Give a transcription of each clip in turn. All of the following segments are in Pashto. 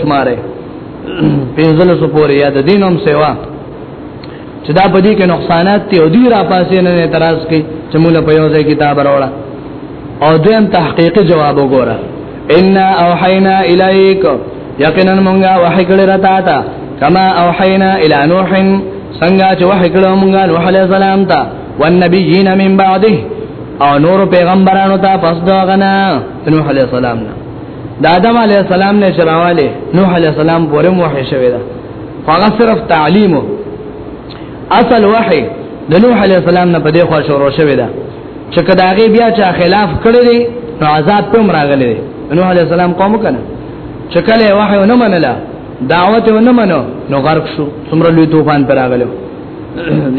شماره پنځل سو پورې یا د دینوم سیوا چې دا بدی کې نقصانات ته او دی را پاسې نه اعتراض کوي چې موږ په یو ځای کتاب راوړه او دویم تحقیقي جواب وګوره ان اوحینا الیک یقینا مونږه وحی کړی را تا تا کما اوحینا الی نوح څنګه چې وحی کړو مونږه نوح علیہ السلام ته والنبيين من بعده او نور پیغمبرانو ته پس دا غنا نوح عليه السلام نه د آدم علی السلام نه شراواله نوح علی السلام پورې موحي شوی دا هغه صرف تعلیم اصل وحي د نوح علی السلام نه په دې خوا شروع شوی دا چې کداغي بیا چې خلاف کړی دی نو عذاب په مراغلی دی نوح علی السلام قوم کنه چې کله وحي نه منله دعوت نه منو نو غرق شو څومره لوی طوفان پر راغلو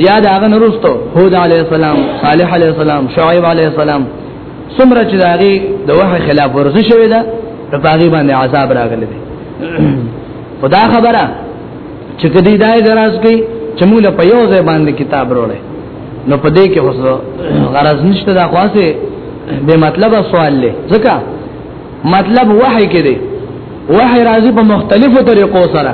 یا دا هغه نورستو هود علی السلام صالح علی السلام شعیب علی السلام څومره چې داغي د وحی خلاف ورزه شوی دا په باغی باندې عذاب راغلی دی خدا خبره چې کدی دای دراز کی چې موږ په یو ځای باندې کتاب وروړي نو په دې کې اوس غرض نشته دا خاصه به مطلب سوال لې ځکه مطلب وحی کې دی وحی راځي په مختلفو طریقو سره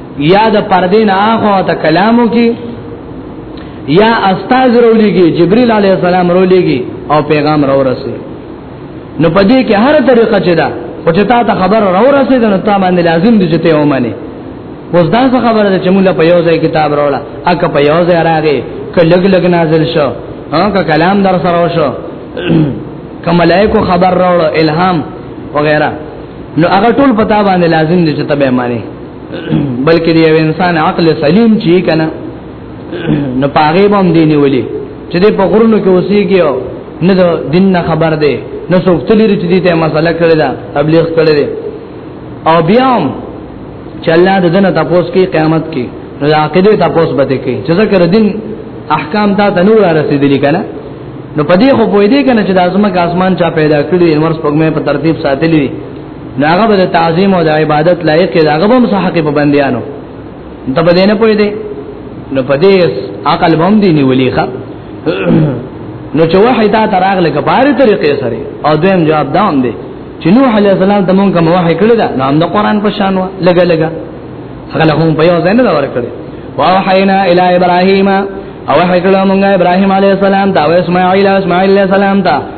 یا د پردې نه اخو ته کلامو کې یا استاد رولېږي جبريل عليه السلام رولېږي او پیغام راو رسي نو پدې کې هر طریقه چې دا او چې تا ته خبر راو رسي نو تا باندې لازم دي چې ته ومنې اوس دا څه خبره ده چې موږ په یو ځای کتاب راوړه اګه په یو ځای راغې کلګ لګ نازل شو هغه کلام در سره وشو کملایکو خبر راوړو الهام وغیرہ نو هغه ټول پتا باندې لازم دي چې تبه معنی بلکې د یو انسان عقل سلیم چی کنه نو پاغه بم دی نیولې چې په غرونو کې اوسېږي او نه د دین نه خبر دی نو څوک تللی چې دې ته مسله کړی دا تبلیغ کړی دی او بیا هم چې الله د دنه تاسو کې قیامت کې نو عقیده تاسو به کې چې ذکر دین احکام دا د نور رسیدلی کنه نو پدې خو پوی دی کنه چې د ازمک اسمان چا پیدا کړی انور سپګمې په ترتیب ساتلی داغه به تعظیم او د عبادت لایق دی داغه به مصحق په بندیانو ته به نه پوي دی نو په دې عقل بم دی نیولې ښا نو چې وحی دا تراغ لکه باري طریقې سره او دویم جواب دام دی چې نوح علی السلام ته مونږه موحی کړی دا نام د قران په شان وا لګا لګا هغه هم په یو ځای نه ور کړی واوحینا الی ابراهیم او وحی کړو مونږه ابراهیم علی السلام دا او اسماعیل اسماعیل علی السلام ته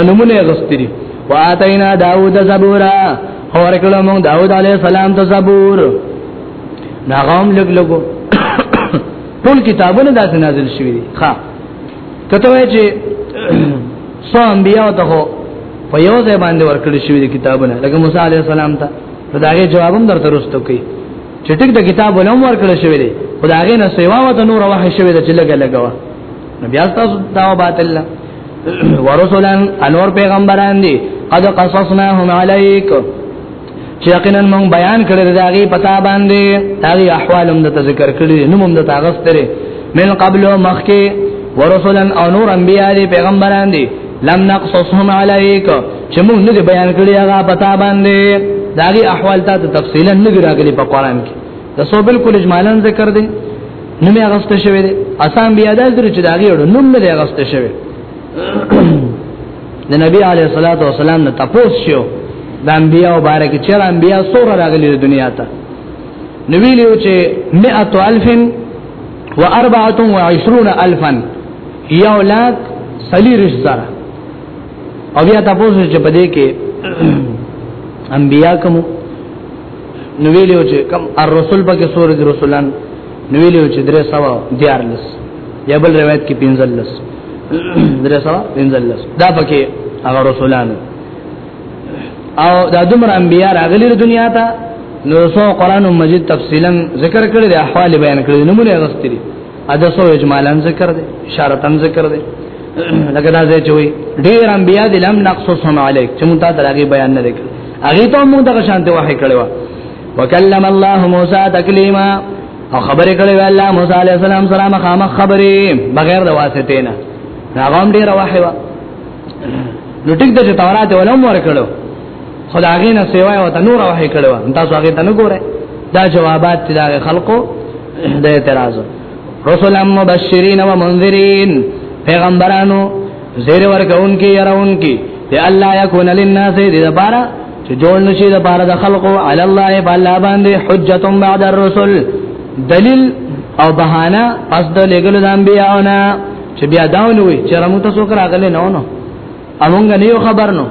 انمونه غستری واتینا داوود زبورا اور کله مون داوود علی السلام ته زبور ناغام لګ لګو ټول کتابونه داسې نازل شوی دي ها کته وای چې سو انبیاء ته هو په یو ځای باندې ورکړی شوی دي کتابونه لکه موسی علی السلام ته داغه جوابم درته رسته کوي چې ټیک د کتاب ولوم ورکړی شوی دي خدای نه سیوا وته نور وحی شوی دي چې لګه لګوا نو بیا تاسو دا باطل ورسولن انور پیغمبران دي قد قصصناهم عليك چې یقینا موږ بیان کړل دا غي پتا باندې دا غي احوالم د ذکر کړی نو موږ د تاغستره من قبل مخکي ورسولن او نور انبیاء دي پیغمبران دي لم نقصصهم عليك چې موږ نه بیان کړی هغه پتا باندې دا غي احوال ته تفصیلا نه راغلي په قران کې د سو بالکل اجمالاً ذکر دی نو می غسته شوی دی اسان بیا د درو چې داغه ورو نوم نه دی غسته شوی د نبی علی صلوات و سلام نه تپوس شو د انبیا او بارک چر انبیا سور راغلی دنیا ته نو ویلو چې 100000 و 24000 یو لاک سلی رشتہ او بیا تاسو چې پدې کې انبیا کوم نو ویلو چې کم الرسول پکې سورې د رسولان نو ویلو چې درې سوا دیار لس یا بل روایت کې پنځل لس درې سوا پنځل لس دا پکې هغه رسولان او دا دمر انبیاء راغلي د دنیا ته نو سو قران مجید تفصیلا ذکر کړی د احوال بیان کړی نمونه غستری حدثو اجمالا ذکر دی اشارتا ذکر دی لکه دا ځای چوي ډیر انبیا دي لم نقصصهم عليك چې مونږ ته دغه بیان نه وکړ هغه ته مونږ دغه شانته وحی کړو وکلم الله موسی تکلیما او خبرې کړې وی الله موسی عليه السلام سره مخامخ خبرې بغیر د واسطې نه هغه هم ډیر وحی وا نو ټیک د تورات ولوم ورکړو خدای نه سیوا او ته نور وحی کړو تاسو هغه ته نه ګوره دا جوابات چې دا خلقو د اعتراض رسولا مبشرین و منذرین پیغمبرانو زیر ورکون کی يرون کی دی الله یکون للناس دی دبارا چې جوړ نشي د بار د خلقو علی الله بالا باندې حجت بعد الرسل دلیل او بهانه پس د لګل د انبیاونه چې بیا داونه وي چې رمو تاسو کرا غلې نه ونه امونږ نه یو خبر نو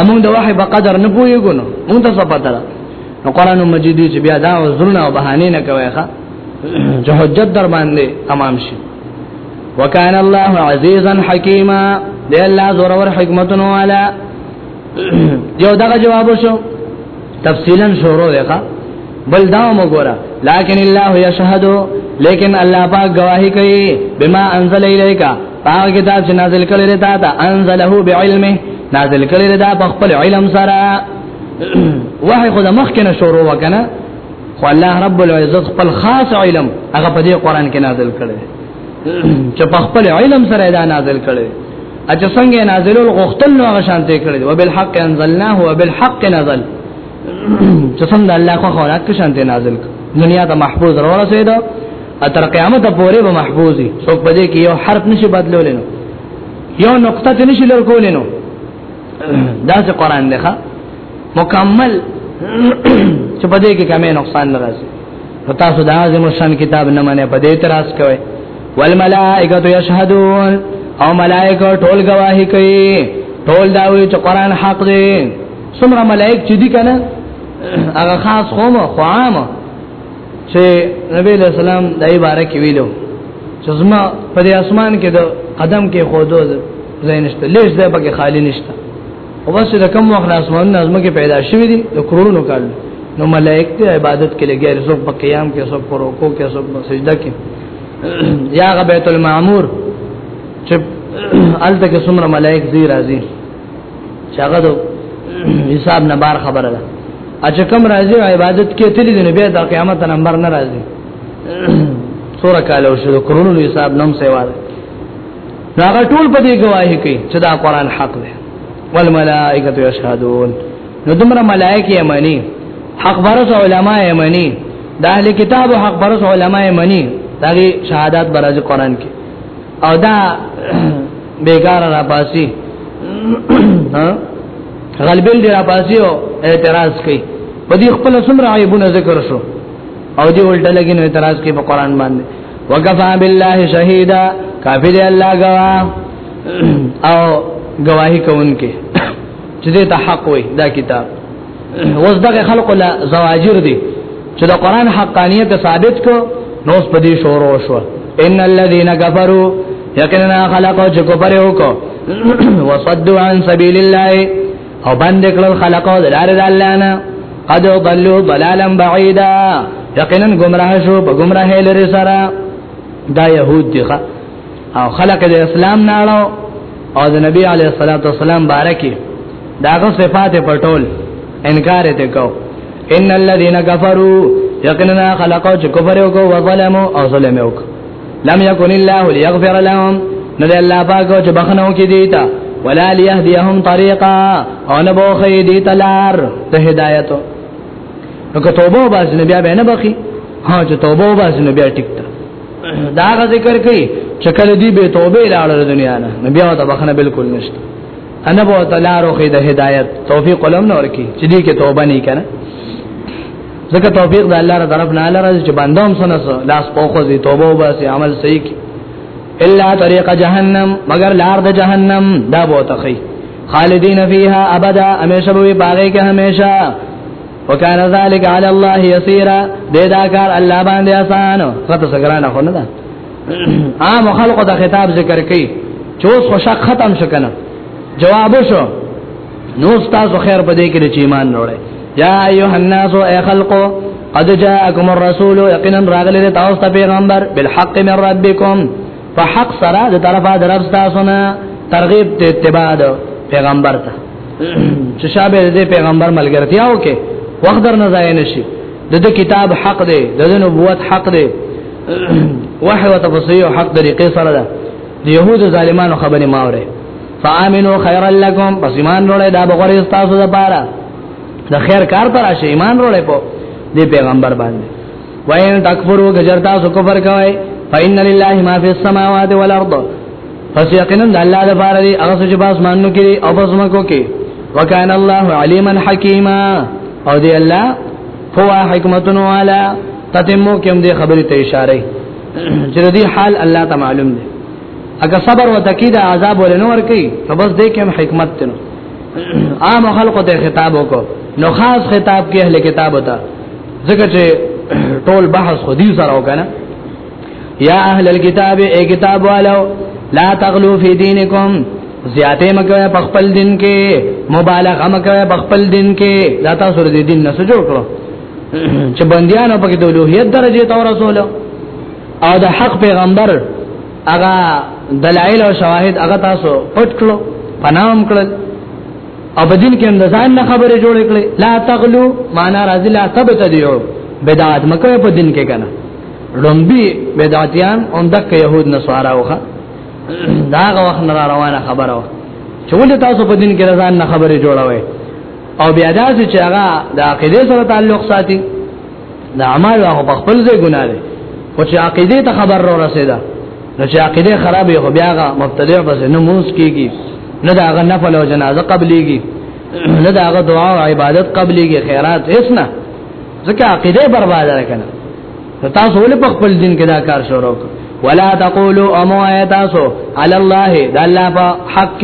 امونږ د وحی په قدر نه پوهیږو نو مونږ ته څه پته ده نو قران مجید چې بیا دا عذرونه او بهانه نه کوي ښا چې حجت در باندې تمام شي وکان الله عزیزا حکیما دی الله زور ور حکمتونو والا یو دا جواب شو تفصیلا شروع دی ښا بل دا وګوره لكن الله يشهد لیکن الله پاک گواہی کوي بما انزل الیکا هغه کتاب چې نازل کړی دی تا ته انزله بعلمه نازل کړی دی په خپل علم سره وحی خود مخ کنه شروع وکنه خو الله رب العزت خپل خاص علم هغه په دې قران کې نازل کړی چې په خپل علم سره دا نازل کړی اجه څنګه نازل الغختل نو هغه شانته کړی او بالحق انزلناه وبالحق نزل چې څنګه الله خو خورات کې شانته نازل دنیا ته محفوظ راوړل سي دا اتر قیامت پورې به محفوظ وي څوک په دې کې یو حرف نشي بدلول نو یو نقطه ته نشي لور کول نو دا چې قران دی ښا مکمل چې په دې کې کمې نقصان نه راځي تاسو دا عظیم شان کتاب نه منه په دې اعتراض کوي والملائکه یشهدون او ملائکه ټول گواہی کوي ټول دا وی چې قران حق دی څومره ملائک چې دي کنه هغه خاص قوم خو عامه چې نبی له سلام دای بارک ویلو چې زما په دې اسمان کې د قدم کې خودو زینشته لږ ځای پکې خالی نشته او بس د کم وخت اسمان نه ازمکه پیدا شوې دي د کرونو کال نو ملائک ته عبادت کې لګي رزق په قیام کې سب پر رکوع کې سب سجده کې یا بیت المعمور چې الته کې څومره ملائک زی راځي چې هغه د حساب نه بار خبره ده اچ کم راځي عبادت کې تللی دی بیا د قیامت نمبر نه راځي سوره کاله او شروع کورونو حساب نوم سیوا ده هغه ټول په دې گواهی کوي چې دا قران حق دی والملائکه یشهدون نو دمر ملائکه یمنی حق برس علماء یمنی دا اهل کتاب حق برس علماء یمنی دا شهادت برز قران کې او دا بیګار را پاسی ها غلبل دی را پاسی او اعتراض کوي په دې خپل سمره عیبونه ذکر شو او دې ولټه لګین اعتراض کوي په قران باندې وکفا بالله شهیدا کافی دی الله گوا او گواہی کوونکې چې دې ته حق وي دا کتاب اوس دغه خلق له زواجر دي چې د قران حقانيت ثابت کو نو اوس په دې شورو شو ان الذين كفروا یقینا خلقو چې کو پرې وکړو وصدوا عن سبيل الله او باندې کړل خلقو د لارې د الله نه قد ضلوا ضلالا بعيدا یقینا گمراه شو په گمراهی لري سره دا يهود دي او خلق د اسلام نه اړو او د نبی علی صلوات و سلام بارکی داغه صفات په ټول انکار ته کو ان الذين كفروا يقننا خلقوا چې کفر وکړو او ظلموا او ظلم وکړو لم يكن الله ليغفر لهم نو د الله پاک چې بخنه وکړي دیتا ولا ليهديهم طريقا او نه بوخي دیتا لار د هدایت نو که توبه وباس نبی به نه بخي ها چې توبه وباس نبی ټیک دا ذکر کوي چې کله دی به توبه لاړه دنیا نه نبي او ته بخنه بالکل نشته انا بو تعالی روخه د هدایت توفیق ولم نور کی چې دې کې توبه نه کړه ځکه توفیق د الله تر طرف نه لري چې بندوم سنس لاس پوخو دي توبه وباسي عمل صحیح کی الا طریق جهنم مگر لار د جهنم دا بو تخی خالدین فیها ابدا همیشه به باغی کې همیشه وکانه ذالک علی الله یسیرا دې دا کار الله باندې آسان خطه سګرانه خو نه ده عام خلق دا خطاب ذکر کړي چوس خو شک ختم شکنه جواب شو نو تاسو خیر په دې کې چې ایمان وروړي یا ایه الناس ای خلقو قد جاءکم الرسول یقینا راغلی تاسو ته پیغمبر بالحق من ربکم فحق سره د طرفه درف تاسو نه ترغیب ته اتباع پیغمبر ته چې شابه دې پیغمبر ملګرتیا وکي وخت در نه ځای نشي دغه کتاب حق دی دغه نبوت حق دی وحي او تفسیر حق طریقې سره ده د يهود ظالمانو خبرې ماوره فامنو خير لكم پس ایمان وروړی دا بغوري تاسو د پاره د خیر کار پر شي ایمان وروړی په دې پیغمبر باندې وین تکفرو گجرتا سو کفر کوي فإن لله ما في السماوات والأرض پس یقینا د الله د بار دی هغه چې باز مانو کې او باز مکو کې وکانه الله علیما حکیما او دی الله هو حکمتون والا تتمو کوم دی خبره ته اشاره چې دی حال الله ته معلوم دی اګه صبر او تکید عذاب ولنو ور کوي نو بس دې کوم حکمت تنو عام خلق ته خطاب وکړو نو خاص خطاب کې اهل کتاب وتا ځکه چې ټول بحث خودي سره وکنه یا اهل الكتاب ای کتاب والو لا تغلو فی دینکم زیاته مکوې په خپل دین کې مبالغه مکوې په خپل دین کې دا تاسو دې دین نه جوړ کړو چې بندیانو په کې د لوهیت درجه ته ورسول او د حق پیغمبر هغه دلایل او شواهد هغه تاسو پټ کړو پنام کړل او په دین کې هم ځان نه خبره جوړ کړې لا تغلو معنا راځي لا ثبت دیو بدعت مکوې په دین کې کنه لومبي بدعتيان هم دک يهود نصارا وخه دا وخت نه روانه خبره و چې ولې تاسو په دین کې رضان نه خبره جوړوي او بیا دا چې هغه د عقیده سره تعلق ساتي د اعمال هغه په خپل ځای ګناه ده او چې عقیده ته خبر را رسیدا نو چې عقیده خرابې خو بیا هغه مبتدع بس نه مونږ کیږي نه دا هغه نفل او جنازه قبليږي نه دا هغه دعا او عبادت قبليږي خیرات هیڅ نه ځکه عقیده برباد ده کنه تاسو ولې په خپل دین کې دا کار شروع وکړ ولا تقولوا امو ایتاسو علی الله د الله په حق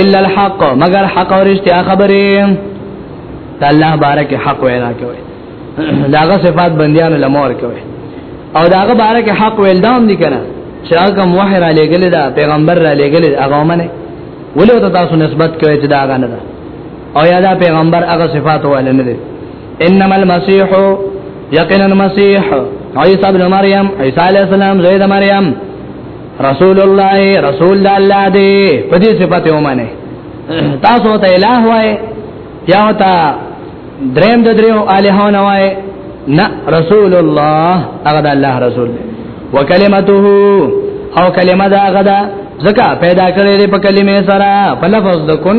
الا الحق مگر حق او رښتیا خبره د الله بارک حق ویل کوي داغه صفات بندیان لمور کوي او داغه بارک حق ویل دام دي کنه چې هغه موحد را لګل دا پیغمبر را لګل هغه منه ولې تاسو نسبت کوي چې دا غنه ده او یا دا پیغمبر هغه صفات والے نه دی انما المسيح یقینا المسيح عيسى ابن مريم عيسى عليه السلام زيد مريم رسول الله رسول الله دی په دې صفات ومنه تاسو ته الہ وای یا تا دریم د دریو الہونه وای نه رسول الله هغه د الله رسول دی وکلمته او کلمه دا غدا زکه پیدا کړې په کلمې سره په لفظ د کن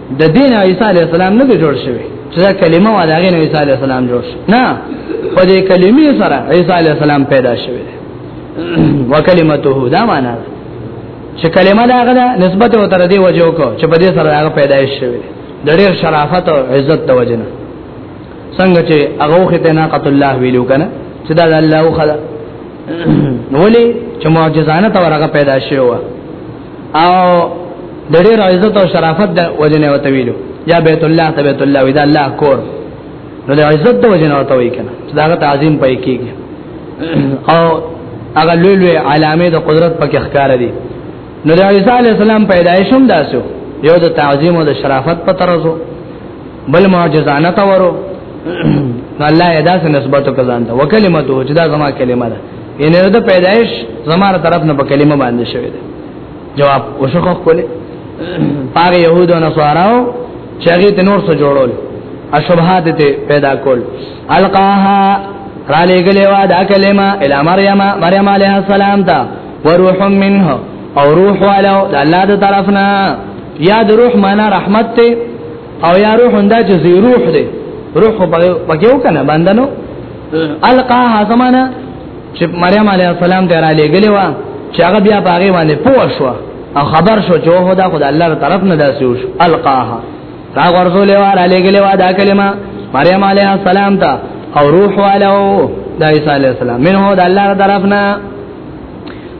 د دین عیسی علی السلام نه جوړ شوی چې دا کلمه و دا غین عیسی علی السلام جوړ شو نه په دې کلمې سره عیسی علی السلام پیدا شوی وکلمته دا معنا چې کلمه دا غلا نسبت و تر دې وجو کو چې په دې سره هغه پیدا شوی د ډېر شرافت او عزت د وجنه څنګه چې هغه خته ناقۃ الله ویلو کنه چې دا الله خدا ولی چې معجزانه تورغه پیدا شوی او د ډېر عزت او شرافت د وجنه وته ویلو یا بیت الله ته بیت الله ودا الله کور نو د عزت د وجنه وته وی کنه چې داغه تعظیم پای کیږي او هغه لوی لوی علامه د قدرت پکې ښکار دي نو د عیسی علی السلام پیدایش هم داسو یو د تعظیم او د شرافت په ترزو بل معجزانه تورو الله ادا سره نسبت وکړه ځان ته وکلمته چې دا زما کلمه ده ان د پیدائش زماره طرف نه په کلمه باندې شوی دی جواب اوسو خو کوله پاره يهود او نصاراو چې هغه ته نور څه جوړول اشبهات ته پیدا کول القاها را لګلې وا دا کلمه ال مریم مریم علیها السلام ته وروح منه او روح ولو د الله د طرفنا یا د روح معنا رحمت ته او یا روح انده چې روح دی روح په پکې وکنه بندنو القا حزمانه چې مریم علی السلام ته را لګلې و چې هغه بیا باغې باندې پوه شو او خبر شو چې هو دا خدای الله تر طرف نه داسې وش القاها را ورزولې و را لګلې و دا کلمه مریم علی السلام ته او روح والو د عیسی علی السلام منه د الله تر طرف نه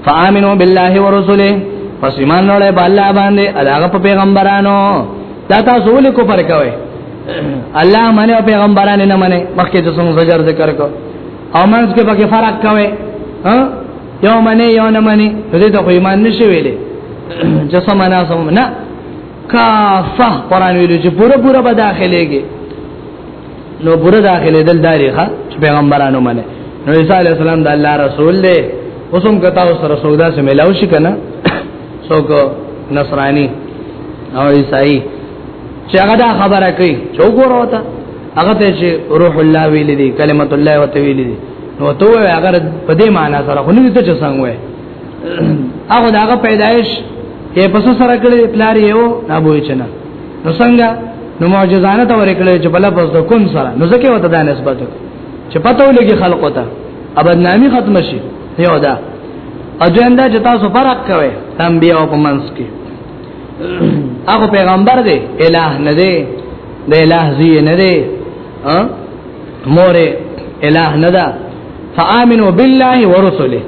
فآمنوا بالله ورسله پس ایمان لرله په الله باندې هغه په پیغمبرانو دا تاسو ولې کو پر کوي الله منه او پیغمبرانه نه منه مخکې چې څنګه زجر ذکر کو او منځ کې پکې فرق کوي ها یو منه یو نه منه دې ته خو ایمان نشي ویلې چې سمانا سم نه کافه قران ویلو چې پوره پوره به داخليږي نو پوره داخلي دل داري ښا پیغمبرانو منه نو عیسی علی السلام د الله رسول دی اوسم کتا اوس رسول دا سم ملاو شي کنه څوک نصرانی او عیسائی چې هغه دا خبره کوي چې وګوره وته هغه ته چې روح الله ویل دي کلمت الله وته ویل دي نو ته وې هغه په دې معنی سره خو نه ته چې څنګه وې هغه دا هغه پیدایش یې پس سره کړې پلار یې و نه بوې چنه نو څنګه نو معجزانه ته ورکړې چې بل پس د کون سره نو ځکه وته دا نسبت چې پته ولګي خلق وته ابد نامي ختم شي یو دا اجندا چې تاسو فرق کوي انبیاء په منځ کې هغه پیغمبر دی الہ نه دی د الہ زی نه دی مور الہ نه ده فآمنو بالله ورسله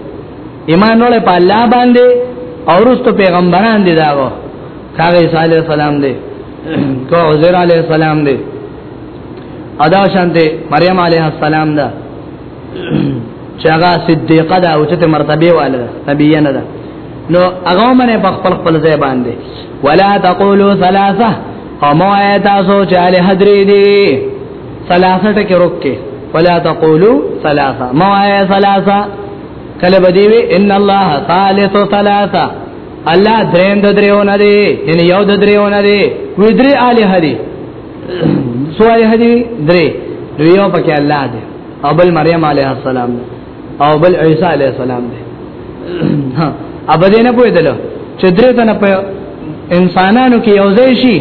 ایمان ولې په الله باندې او رسو پیغمبران دي داغو کاغه عیسی علی السلام دی کو عزیر علی السلام دی ادا شانته مریم علیه السلام ده چې هغه صدیقه ده او چې مرتبه واله ده نبیه نه ده نو هغه منه په خپل خپل ځای باندې ولا تقولوا ثلاثه او مو تاسو چې له حضرې دي ثلاثه ټکي روکه ولا تقولوا ثلاثه مو ثلاثه کله بدی وی ان الله ثالث ثلاثه الله دریم د دریو نه دی یعنی یو د دریو نه دی وی درې الی هدی سوای هدی درې یو پکې الله دی او بل مریم علیه السلام ده او بل عیسی علیه السلام ده ابدې نه پوهېدل چې درې تنه په انسانانو کې یو ځای شي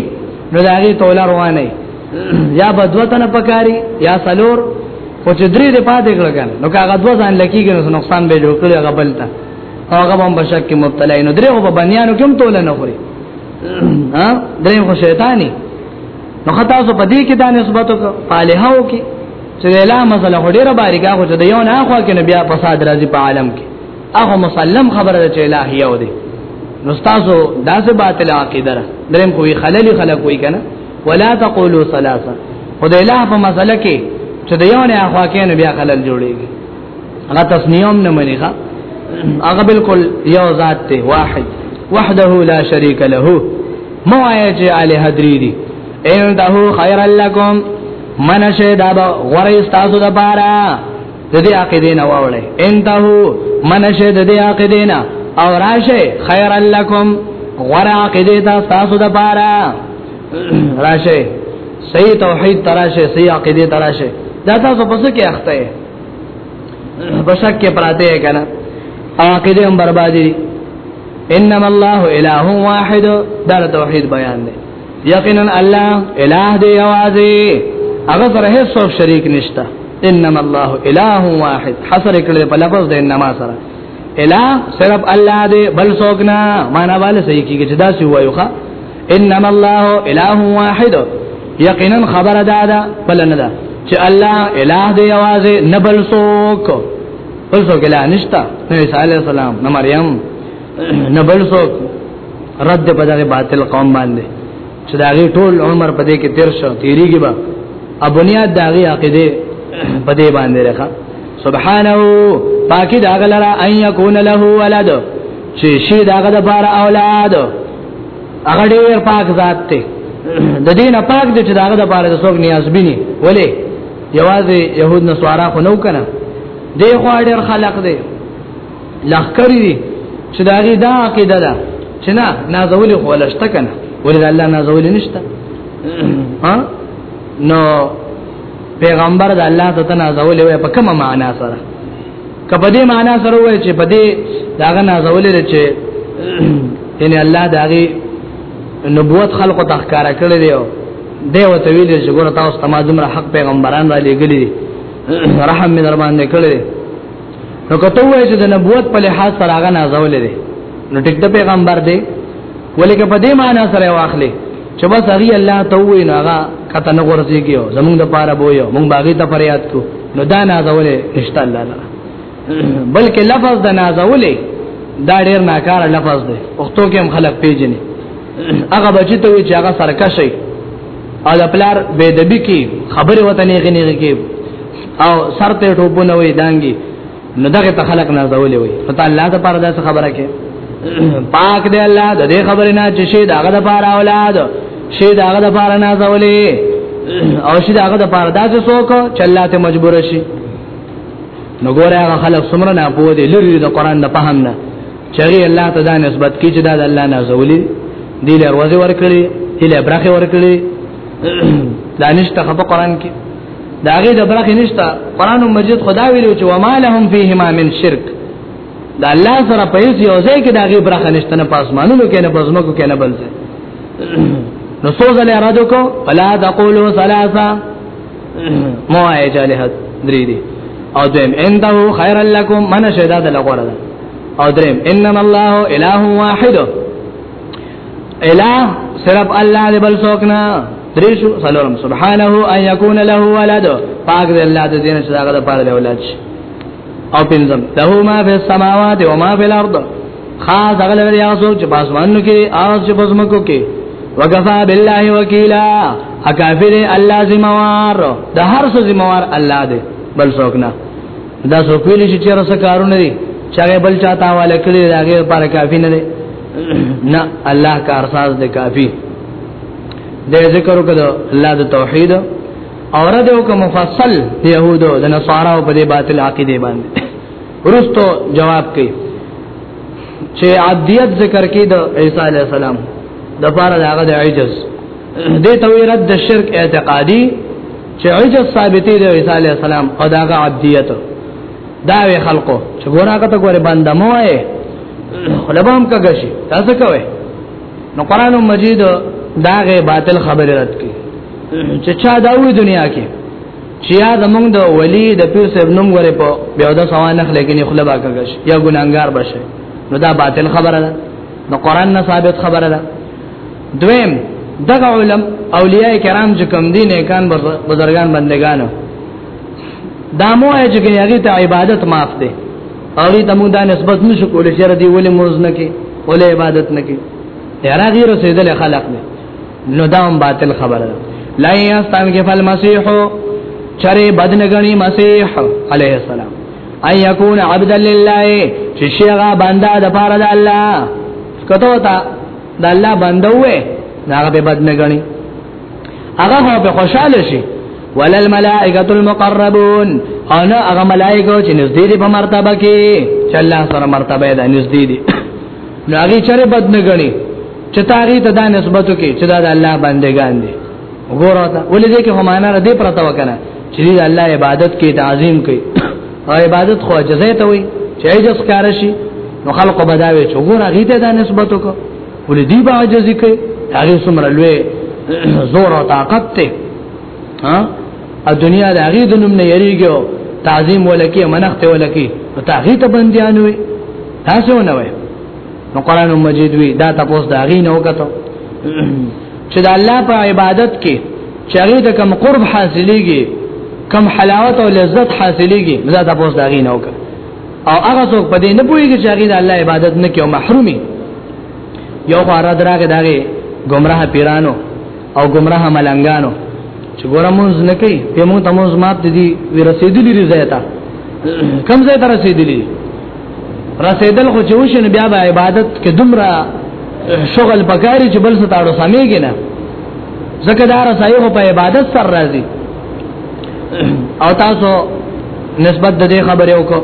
نو دا غي توله روانه یا بدوتنه پکاري یا سلور او چې درې دې پاتې کړل نو کاغه دوه ځان لکیږي نو نقصان به جوړ کړي هغه بلته هغه هم بشک کې مبتلا نو درې په بنیانو کوم توله نه خوري ها درې خو شیطانی نو خطا سو پدې کې دا نسبت کو پالهاو کې چې لا مسله هډیره باریکه خو چې د یو نه خو کې بیا فساد راځي په عالم کې هغه مسلم خبره ده چې الہ یو دی نو تاسو داسې باطل عقیده را درم کوی خلل خلق وی کنه ولا تقولوا ثلاثه خدای الہ په مسله کې چې د یو نه خو کې بیا خلل جوړیږي هغه تسنیوم نه منی ښا هغه بالکل یو ذات ته واحد وحده لا شريك له مو آیا چې الہ درې دي انته خیر لکم من شه دا به غره استاسو د پاره د دې عقیدې نه واولې انته من شه د دې عقیدې نه او راشه خیر لکم غره عقیدې دا تاسو د پاره راشه صحیح توحید تراشه صحیح عقیدې تراشه دا تاسو پس کې اخته یې بشک کې پراته یې کنه عقیدې هم بربادي انما الله اله واحد دا توحید بیان دی یقینا الله الہ دی اوازه هغه سره هیڅ شریک نشته انما الله اله واحد حصر کړي په لفظ د انما سره اله صرف الله دې بل څوک نه معنا والے صحیح کیږي چې دا سی وایو ښا انما الله اله واحد یقینا خبر ادا ده بل نه ده چې الله اله دې आवाज نه بل څوک بل څوک اله نشتا نبی صلی الله علیه وسلم نو مریم نه بل څو رد په دغه باطل قوم باندې چې دا غي ټول عمر په دې کې تیر شو تیریږي به ابنیاد دا غي عقیده په دې باندې راخه سبحانه پاکی دا غلرا ان یکون له ولد چې شي دا غد بار اولاد هغه ډیر پاک ذات ته د دین پاک دې چې دا غد بار د څوک نیاز بینی ولی یوازې يهود نصارا خو نو کنه دی خو ډیر خلق دی لخکری دی چې دا غي دا عقیده ده چې نه نازول خو لشته کنه ولې الله نازول نشته ها نو پیغمبر د الله ته نازول وي په کومه معنا سره کبه دې معنا سره وي چې بده داغه نازول لري چې یعنی الله داغه نبوت خلق تخکارا کړی دی دی او ته ویل چې ګور تاسو تمازم را حق پیغمبران را لېګلی رحم من رحمان نه کړی نو کته وای چې د نبوت په لحاظ سره هغه نازول دي نو ټیک د پیغمبر دی ولیکه په دې معنی سره واخلې چې بس هغه الله ته وې نو هغه کته نه ورځيږي زمونږ د پاره بوې مونږ باغی ته فریاد کو نو دا نازول نشته الله نه بلکې لفظ د نازول دا ډیر ناکار لفظ دی پښتو کې هم خلک پیژني هغه بچی ته وی چې هغه سرکشي او د پلار به د بکی خبره وته نه غنیږي کې او سر ته ټوبونه وي دانګي نو دغه ته خلق نه زولې وي پتا الله ته پر داسه خبره کې پاک دی الله د دې خبره نه چې شي داغه د پاره اولاد شي داغه د پاره نه زولې او شي داغه د پاره داسه څوک چې الله ته مجبور شي نو ګوره هغه خلک څومره نه پوه دي لری د قران نه فهم نه چری الله ته دا نسبت کی چې دا د الله نازولی دی له روزه ورکړي اله برخه ورکړي دا نشته په قران کې دا هغه د برخه نشته قران مجید خدا ویلو چې وما لهم فیهما من شرک دا الله سره په یوه یو ځای کې دا هغه برخه نشته نه پاسمانونو کې نه بزمو کې نه بلځه نو سوزله راځو کو فلا تقولوا ثلاثه مو آی جاله درې دي او دیم انده خیر لکم من شهدا د لغوره ده او دریم انما الله اله واحد اله صرف الله دی بل څوک نه درې شو سلام سبحانه ان یکون له ولد پاک دی الله د دین چې هغه د پاره له اولاد او پنځم له ما فی السماوات و ما فی الارض خاص هغه لري هغه څوک چې پاسمانو کې او چې پزمکو کې وکفا بالله وکیلا اکافر الله زموار د هر څه زموار الله دی بل څوک نه دا څوک ویل چې چیرې څه کارونه دي چې بل چاته والا کړی دا غیر پر کافی نه دی نه الله کارساز دی کافی د ذکر وکړو الله د توحید اور د مفصل يهودو د نصارا په دې باطل عقیده باندې ورستو جواب کوي چې عدیت ذکر کې د عیسی علی السلام د پاره دغه د عجز د توی رد د شرک اعتقادي چې عجز ثابتې د عیسی علی السلام او دغه عدیت دا وی خلقو چې ګوراګه ته ګوره باندې مو وای خلبام کګشي تاسو کوي نو قران مجید داغه باطل خبره رد کړي چې چا دا وی دنیا کې چې یا زمونږ د ولی د پیر صاحب نوم غره په بیا د سوان نه لګینې خپل باکګش یا ګناګار بشه نو دا باطل خبره ده نو قران نه ثابت خبره ده دویم دغه علم اولیاء کرام چې کم دین کان بزرگان بندگانو دا مو چې هغه ته عبادت معاف ده او دې تمو دا نسبت نشو کولای چې ردی ولې موز نه کې ولې عبادت نه کې یاره غیر رسیدل خلق نه نو دا هم باطل خبره ده لا یستنکف المسیح چرې بدنګنی مسیح علیه السلام اي يكون عبد لله چې شیغه بنده د پاره د الله کته تا د الله بنده وې دا به بد نه غني هغه هو به خوشاله شي ولل ملائکۃ المقربون انا هغه ملائکه چې نږدې دي په مرتبه کې چې الله سره مرتبه ده نږدې دي نو هغه چرې بد نه غني چې تاغي ته دا نسبتو کې چې دا د الله بندگان دي وګوره دا ولې دې کې همانا ردی پرتا وکنه چې د الله عبادت کې تعظیم کوي او عبادت خو جزای ته وي چې عجز کار شي نو خلق بداوي چې وګوره غیته دا نسبتو کو ولې دې با عجز کوي هغه څومره لوی زور او طاقت ته ها ا دنیا د هغه د نوم نه یریږي تعظیم ولکه منښت ولکه ته هغه ته بنديان وي تاسو نه وي نو قران مجید وی دا تاسو دا غي نه وکړو چې د الله په عبادت کې چری د کم قرب حاصلېږي کم حلاوت او لذت حاصلېږي دا تاسو دا غي نه وکړو او هغه څوک په دې نه پوهیږي چې هغه د الله عبادت نه کوي محرومي یو خارا دراګه داګه گمراه پیرانو او گمراه ملنګانو چې ګورمونز نه کوي په مو تموز مات دي ورسېدلې دي زیاته کم زیاته رسېدلې رسیدل خو چې وشي نو بیا به عبادت کې دومره شغل پکاري چې بل څه تاړو سمېږي نه ځکه دا رسایي خو په عبادت سره راځي او تاسو نسبت د دې خبرې وکړو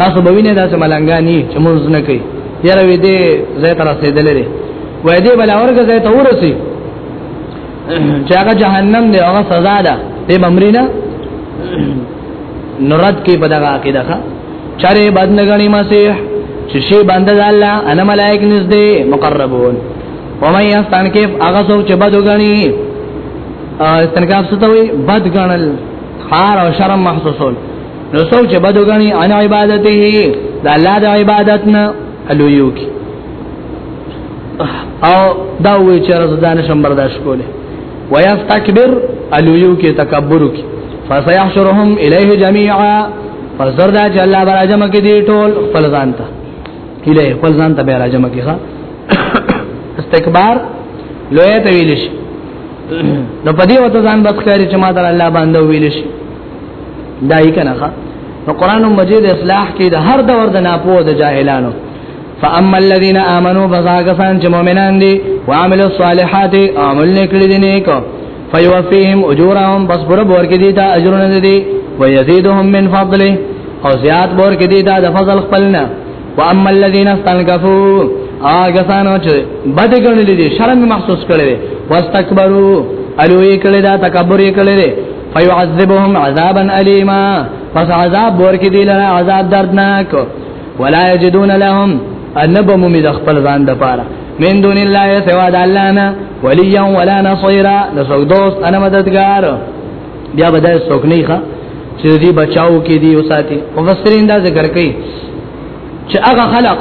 تاسو به وینئ دا چې ملنګانی چې مونږ نه کوي یاره وې دې زه تر رسیدل لري وې دې بل اورګه زه ته ورسي چې هغه جهنم دی هغه سزا ده دې بمرینا نورات کې بدغه عقیده چاره بد نه غني مسیح چې شی بنده د الله انا ملائک نږدې مقربون ومن یستنکف هغه څوک چې بد غني استنکاف ستوي بد غنل خار او شرم محسوسول نو څوک چې بد غني ان عبادته د الله د عبادت نه الویو کی او دا وی چې رضدان شم برداشت کوله ويستكبر الویو کی تکبر کی فسيحشرهم الیه جميعا پس زر دا چې الله برا جمع کې دی ټول خپل ځان ته اله خپل ځان ته برا جمع کې ښا استکبار لوی ته ویل شي نو پدې وته ځان بس کاری چې ما در الله باندې ویل شي دای کنه ښا نو قران مجید اصلاح کې د هر دور د ناپوه د جاهلانو فاما الذين امنوا بذاكسان چې مؤمنان دي وعملوا الصالحات عمل نکړي دي نیکو فیوفیهم اجورهم بس پر بور کې دي تا اجرونه دي ويزيدهم من فضله او زیات بور کې دي تا د فضل خپلنا واما الذين استنكفوا هغه سانو چې بد ګڼل دي شرم محسوس کړي واستكبروا الوی کړي دا تکبر یې کړي فيعذبهم عذابا اليما پس عذاب بور کې دي لره عذاب دردناک ولا يجدون لهم انبم من خپل ځان د پاره من دون الله سوا د الله نه وليا ولا نصيرا د څوک دوست انا مددگار بیا به دا څوک نه ښه چې دې بچاو کې دې وساتي مفسرین دا ذکر کوي چې هغه خلق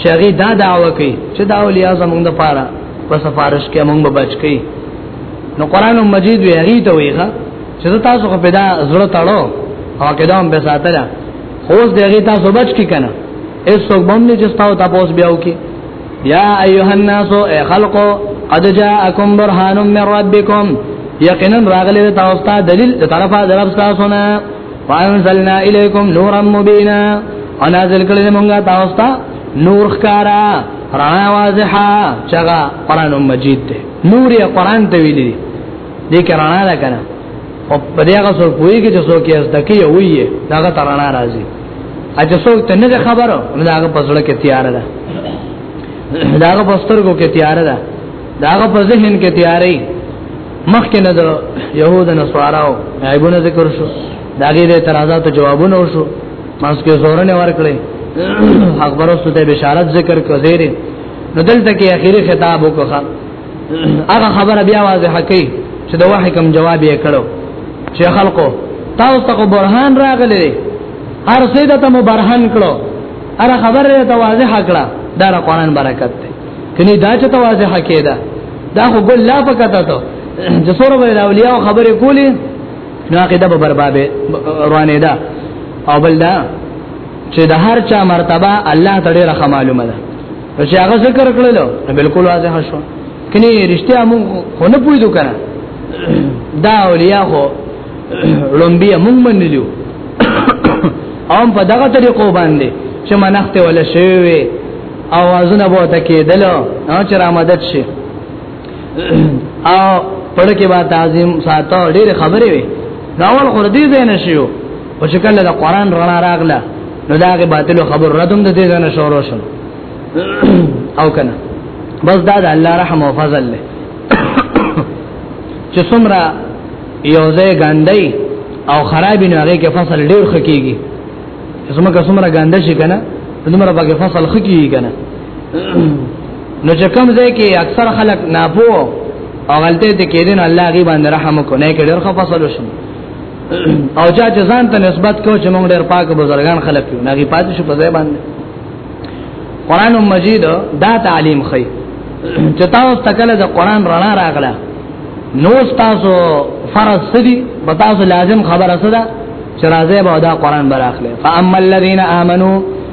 چې هغه دا دعوه کوي چې دا اولیاء زمونږ د پاره په سفارش کې مونږ به بچ کی نو قران مجید وی هغه ته ویغه چې تاسو خو پیدا زړه تړو او کدا هم به ساتره خو دې هغه تاسو بچ کی کنه ایسو بم نه چې تاسو تاسو بیا وکي یا ایها الناس ای خلق قد جاءکم برهان من ربکم یقینا راغلی تاسو ته دلیل د طرفه درب تاسو نه وانزلنا الیکم نورا مبینا انا ذل کله مونږه تاسو ته نور ښکارا رڼا واضحه چغا قران مجید ته نور قران ته ویلي دې کرانا ده کنه او په دې هغه څوک وایي چې څوک یې زده کوي او یې داغه ترانا راځي اته څوک ته نه خبره نو داغه په ځړه کې تیار ده داغه په سترګو کې تیار ده داغه په ذهن کې تیارې مخکې نه ده يهود نه سواراو ایبونه ذکر شو داګه دې ترازات جوابونه وشو ماس کې زورنه ورکړي اخبارو ستې بشارت ذکر کو زیره نو دلته کې اخیری خطاب وکړه هغه خبره بیا واضحه کړي چې د وحی کوم جواب یې کړو چې خلکو تاسو ته برهان راغلی هر څه د تم برهان کړو هر خبره ته واضحه کړه دا را قرآن برکت دی کله دا چې ته واضحه کېده دا خو ګل لا پکته ته چې سره به اولیاء خبره کولی نو عقیده به بربابه روانه ده او بل دا چې د هر چا مرتبه الله تعالی رحم معلومه ده نو چې هغه ذکر کړل نو بالکل واضح شو کني رښتیا مونږ خو نه پوهیدو کنه دا اولیاء خو لومبیا مونږ منلیو هم په دغه طریقو باندې چې منخته ولا شوی او ازونه بوته کېدل او چې را مدد شي او پړ کې با تعظیم ساتو ډېر خبرې وي راول خور دې ځای نشيو او چې کله د قران رڼا راغله نو داغه باطل خبر ردم د دې ځای نه شروع شو او کنه بس دا د الله رحم او فضل له چې څومره یو ځای ګاندای او خرابې نه هغه کې فصل ډېر خکېږي زموږه څومره ګاندې شي کنه زموږه باقي فصل خکېږي کنه نو چې کوم ځای کې اکثر خلک ناپو او غلطه دې کېدین الله غي باندې رحم کو نه کې ډېر خفصل شو او چا چې ځان ته نسبت کو چې موږ ډېر پاک بزرګان خلک یو نه غي پاتې شو په ځای باندې قران مجید دا تعلیم خي چې تاسو تکله د قران رڼا راغله نو تاسو فرض سدي په تاسو لازم خبره سره چې راځي به دا قران براخله فاما الذين امنوا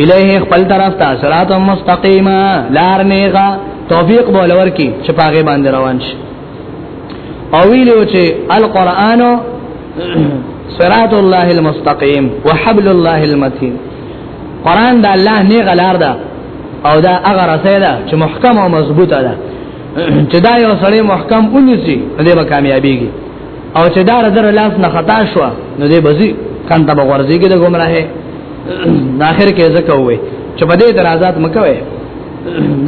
الیه خپل طرف ته صراط مستقیما لار نیغا توفیق بولور کی چې پاګه باندې روان شي او ویلو چې القرآن صراط الله المستقیم وحبل الله المتین قرآن دا الله نیغا لار ده او دا هغه رسې ده چې محکم او مضبوطه ده چې دا یو سړی محکم ونیسي دې به کامیابیږي او چې دا رزر لاس نه خطا شو نو دې بزي کان ته بغورځي کې د ګمراه اخر کې ځکه وې چې په دې درازات مکوي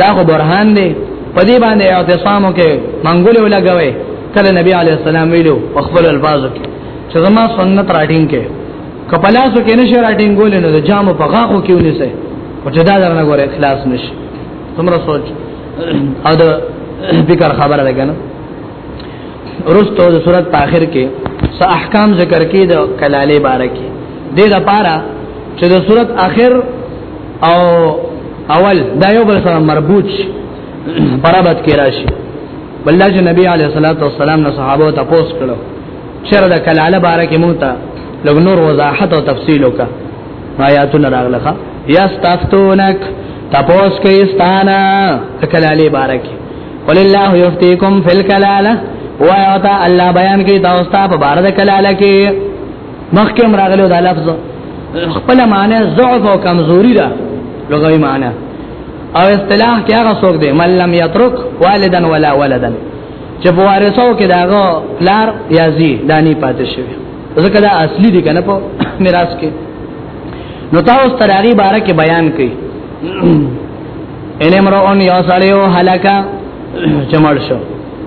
دا خو برهان دی په دې باندې اعتصامو کې منګولې ولګوي کله نبی عليه السلام ویلو خپل الفاظو کې چې زما سنت راټینګ کې کپلاسو کې نشه راټینګ ګولې نو د جامو په غاخو کې ونی سه او چې دا درنه ګوره اخلاص نشي تمره سوچ او د فکر خبره ده کنه رستو د صورت په اخر کې څه احکام ذکر کې د کلاله باره کې د لپاره چې د صورت اخر او اول دا یو بل سره مربوط برابط کې راشي بلدا چې نبی علیه الصلاۃ والسلام نه صحابه ته پوس کړو چر د کلاله باره کې مونږ ته لګ نور وضاحت او تفصیل وکړه آیاتونه راغلخه یستفتونک تپوس کوي ستانه کلاله بارکه قل الله یفتیکم فی الکلاله و یعطا الله بیان کی تاسو ته په بار د کلاله کې مخکې راغلو دا لفظ خپل معنی ضعف او کمزوري ده لغوي معنی او اصطلاح کې هغه څوک دی من لم یترک والدن ولا ولدن چې په وارثو کې داغه پلار یا زی دانی پاتې شوی ځکه دا اصلي دي کنه په میراث کې نو تاسو تراری بارے کې بیان کړئ ان امرؤن یو سړیو هلاکا چمړ شو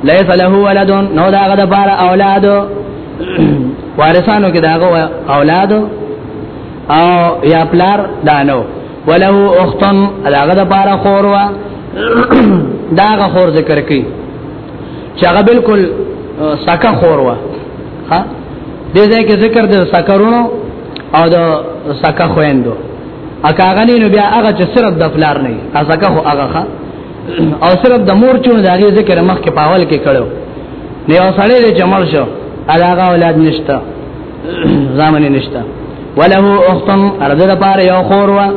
لیس له ولد نو داغه د بار اولاد وارثانو کې داغه اولاد او یا پلار دانو ولو اختن داغه د بار خوروا داغه خور ذکر کوي چې هغه بالکل سکه خوروا ها دې ځای کې ذکر د سکرونو او د سکه خويندو اکاغنی نو بیا هغه چې صرف د پلار نه ازکه هو هغه او صرف د مور چون د هغه ذکر مخ کې پاول کې کړو نه یو سړی چې مړ شو هغه اولاد نشته زامن نشته وله اخت ارزه د پاره یو خور وا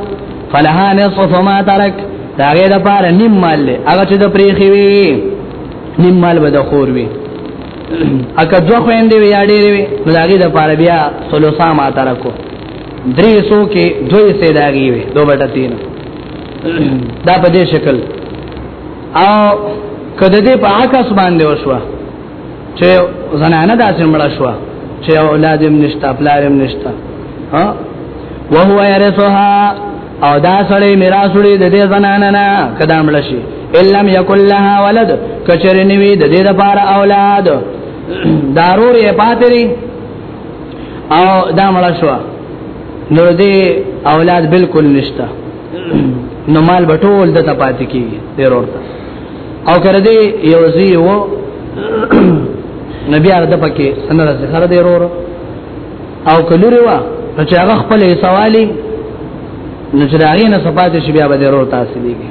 فلها نصف ما ترک دا غي د پاره نیم مال هغه چې د پریخي وي نیم مال به د خور وي اګه دوه خويندې وي اړې وي دا غي د پاره بیا ثلثا ما ترکو درې سو کې دوی سه داږي وي دوه بټه تین دا په دې شکل او کده دې په عکس باندې وشوه چې زنانه داسې مړ شوه چې اولاد هم نشتا پلار هم نشتا ها وهو يرثها او دا سړی میراث وړي د دې زنانه نه کدا مړ شي الا يكن لها ولد کچره نیوي د دې لپاره اولاد دارور یې پاتري او دا مړه شو نو دې اولاد بالکل نشته نو مال بټول د تپات کیږي ډیر ورته او کړه دې یو زی وو نبی هغه د پکې سنره سره دې ورو او کلوري وا چې هغه خپل سوالي نو چې راغی نه صفات شي بیا به ضرور تاسو دیږي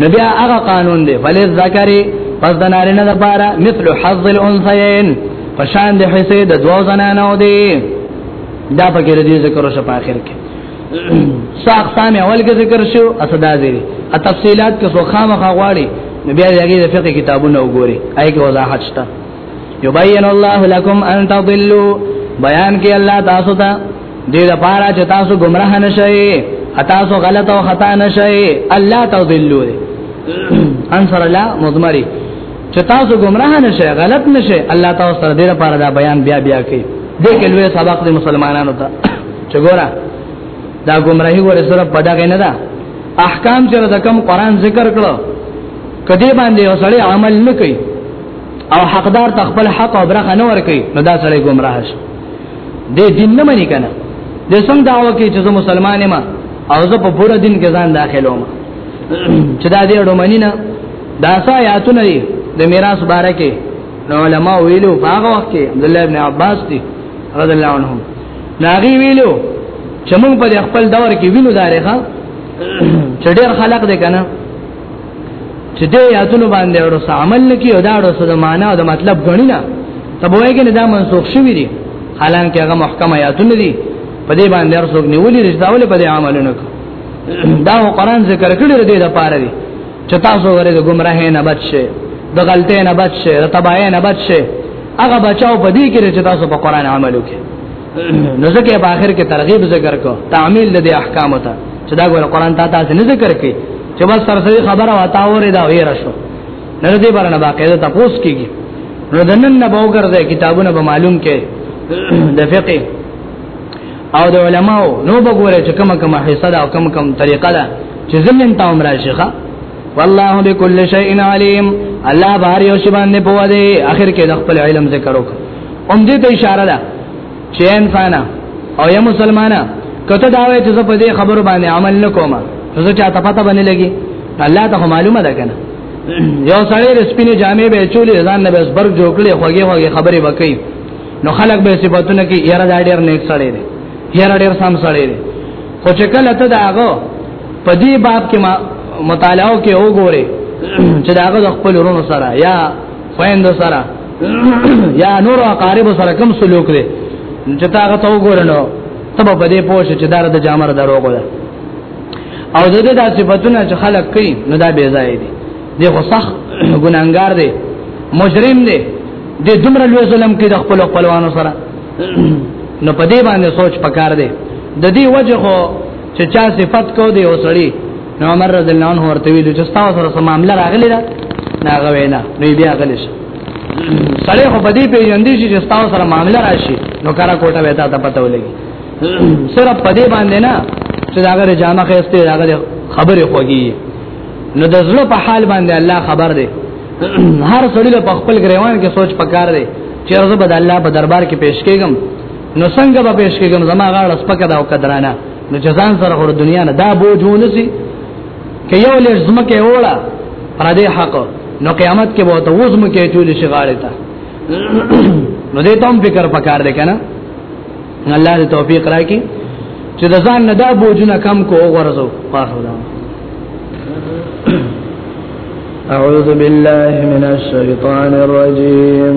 نو بیا هغه قانون دی فلز ذکری پس د نارینه د پاره مثل حظ الانثیین پشان د حصے د دوو زنانو دی دا پکې د دې ذکر شو په اخر کې ساق سام اول کې ذکر شو اسدا دی ا تفصيلات کې سو خامخا غواړي نو بیا دغه د فقہ کتابونه وګوري آی کې وضاحت شته یبین الله لكم ان تضلوا بیان کې الله تاسو ته دې د پاره چې تاسو گمراه نشئ تاسو غلط او خطا نشئ الله تضلوا انصر الله مضمری چې تاسو گمراه نشئ غلط نشئ الله تاسو سره دې لپاره دا بیان بیا بیا کوي دې کې لوی سبق دې مسلمانانو ته چې ګوره دا گمراهي ور سره پدغه نه ده احکام چې د کم قران ذکر کړو کدی باندې وسړی عمل نه کوي او حقدار تخپل حق او برخه نه ور کوي نو دا سړی گمراه شي دې دین نه منی کنه د څنګه داوا کوي چې زه مسلمان یم او زه په پوره دین کې ځان داخلوم چې دا دې اړمنی نه دا سایاتونه دي د میراث باره کې نو علما ویلو هغه وخت کې عبد الله ابن عباس دي رضی الله عنهم ناغي ویلو چې موږ په خپل دور کې وینو داري ښا چې ډېر خلق دي کنه چې دې یادونو باندې اورو عمل نکي او دا اورو د معنا او د مطلب غنی نه تبوي کې دا منسوخ شوی دی حالانکه هغه محکم آیاتونه دي په دې باندې ارزو نیولې رښتاول په دې عملونه کو دا قرآن ذکر کړی دی د پاره دی چې تاسو غره د گمراه نه بچ شئ د غلطۍ نه بچ شئ د تباہی نه بچ شئ هغه بچاو په دې کې چې تاسو په قرآن عمل وکړئ نو ځکه په اخر کې ترغیب ذکر کو تعمیل د احکام ته چې دا ګور قران ته تاسو نه ذکر کې چې بس سرسری خبره وتا اورې دا ویره شو نه دې برنه باقاعده تاسو کېږي نو دنن نه بوګرځي کتابونه به معلوم کې د فقه او د علماو نو بګوره چې کوم کوم حصہ او کوم کوم طریقه ده چې زمين تا عمره شيخه والله بكل شيء عليم الله بهر یو شی باندې پوه دی اخر کې د خپل علم ذکر وکړ اوم دې ته اشاره ده چې انسان او یا مسلمانا کته دا وایي چې زه په دې خبرو باندې عمل نکوم زه چا ته پته باندې لګي الله ته معلومه ده کنه یو سړی رسپینه جامې به چولې ځان نه بس برګ جوړ کړي خوږه خوږه خبرې وکړي نو خلک به صفاتونه کې یاره دا ډېر نیک سړی دی یاره ډېر سم سړی دی خو چې کله ته دا هغه په دې باب کې ما مطالعه کې وګوره چې داغه د خپل ورونو سره یا خويند سره یا نور اقارب سره کوم سلوک دی چې تاغه ته وګورنو تب په دې پوه چې دار د جامر دروغ ده او د دې د صفاتونو چې خلق کوي نو دا بے ځای دي دی خو صح ګناګار دی مجرم دی د دومره لوی ظلم کې د خپل خپلوانو سره نو په دې باندې سوچ پکار دی د دې وجه خو چې چا صفات کو دی اوسړي نو عمر رضی الله عنه ورته ویل چې تاسو سره سم معاملې راغلی دا ناغه وینا نو بیا غلی شي سړی خو بدی په یندې چې تاسو سره معاملې راشي نو کارا کوټه وتا ته پته ولګي سره پدې باندې نه چې دا غره جامه خسته دا غره خبره خوږي نو د زړه په حال باندې الله خبر دی هر سړی له خپل ګریوان کې سوچ پکار دی چې ارزه بد الله په دربار کې پیش کېږم نو څنګه به پیش کېږم زما غاړه سپکه دا او قدرانه نو جزان سره غره دنیا نه دا بوجو نسی که یو لږ زمکه وړه پر دې حق نو قیامت کې به ته وزم کې چولې شي غاړه ته نو دې تم فکر پکار دې کنه الله دې توفیق راکړي چې د ځان نه دا بوجونه کم کو ورزو پاهو دا أعوذ بالله من الشيطان الرجيم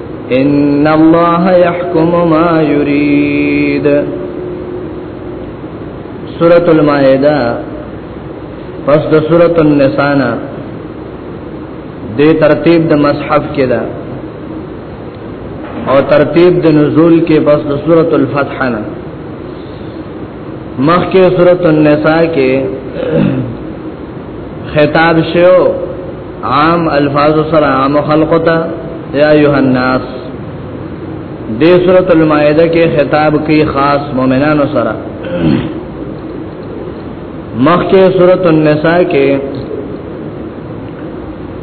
ان الله يحكم ما يريد سورۃ المائده پس د سورۃ النساء نه د ترتیب د مصحف کې ده او ترتیب د نزول کې پس د سورۃ الفتح نه مخکې سورۃ النساء کې خطاب شوه عام الفاظ سره عام خلق ته یا ایه الناس د سورۃ المائده کې خطاب کې خاص مؤمنانو سره مخکې سورۃ النساء کې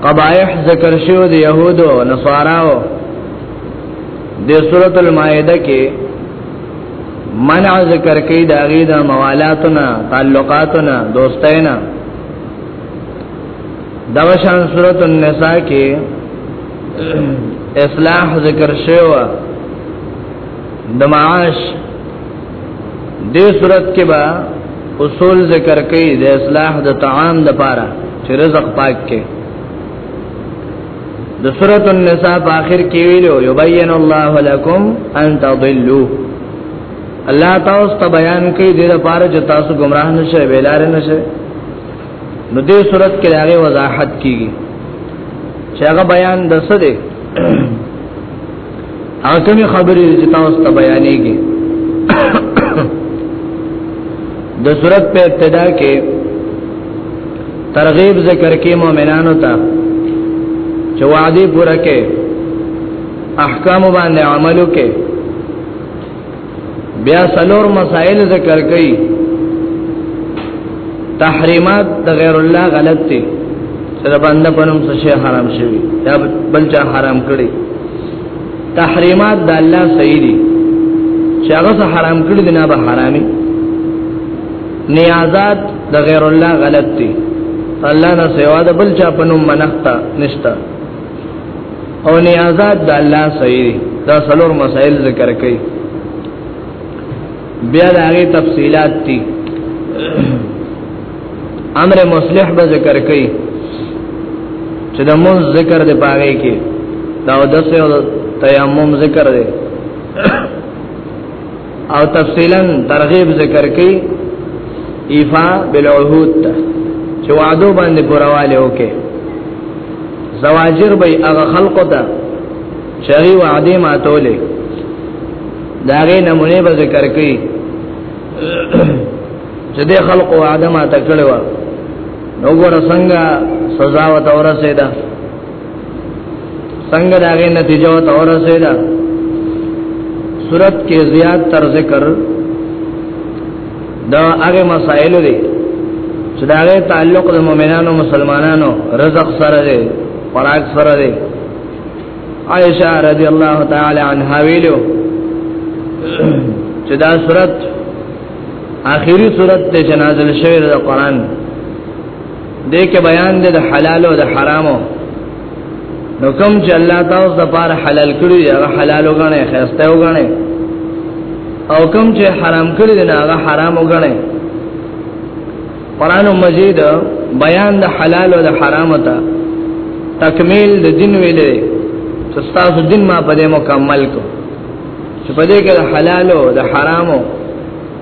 قبایح ذکر شوی د يهودو نصاراو د سورۃ المائده کې منع ذکر کوي د غیدا موالاتنا تعلقاتنا دوستینا دوشان سورۃ النساء کې اصلاح ذکر شوی و د معاش دې صورت کې با اصول ذکر کړي د اصلاح د طعام د پاره چې رزق پاک کې د سورۃ النساء په اخر کې ویلو یبین الله لكم ان تضلوا الله تاسو ته بیان کوي د لپاره چې تاسو گمراه نشئ ویلار نشئ نو دې صورت کې هغه وضاحت کیږي چې هغه بیان د څه دی هغه کوم خبرې چې تاسو ته بیانېږي د صورت په ابتدا کې ترغیب ذکر کې مؤمنانو ته چې وعده پوره کې احکام باندې عملو کې بیا سلور مسائل ذکر کړي تحریمات د غیر الله غلط دي چې د باندې پنوم څه شی حرام شوی یا بل چا حرام کړي تحریمات د الله صحیح دي چې هغه حرام کړی دی نه به حرامي نیازات د غیر الله غلط دي الله نه سوا د بل چا پنوم منښت نشته او نه آزاد د الله سوي دا څلور مسائل ذکر کړي بیا د هغه تفصيلات دي امر مصلح به ذکر کړي چې د مون ذکر د پاره کې دا د څه تیمم ذکر دی او تفصیلا ترغیب ذکر کړي ایفا بالعهود چې وعده باندې پرواله وکي زواجر به هغه خلق ته شری وعده ماتولې داغه نمونه به ذکر کړي چې د خلق وعده ماته کړو نو ګور څنګه سزا و تورسه ده څنګه داغه نتیجه او تور سیدا صورت کې زیات تر ذکر دا هغه مسائل دي چې داغه تعلق د مؤمنانو مسلمانانو رزق سره دی خوراک سره دی عائشہ رضی الله تعالی عنها ویلو چې دا صورت آخري صورت ته نازل شوی د قران دې کې بیان دې د حلال او د حرامو نو کوم چې الله تاسو د پاره حلال کړی دی هغه حلال وګڼئ خسته وګڼئ او کوم چې حرام کړی دی هغه حرام وګڼئ قران مجید بیان د حلال او د حرام ته تکمیل د دین ویلې چې تاسو دین ما په دې مکمل کو چې په دې کې د حلال او د حرامو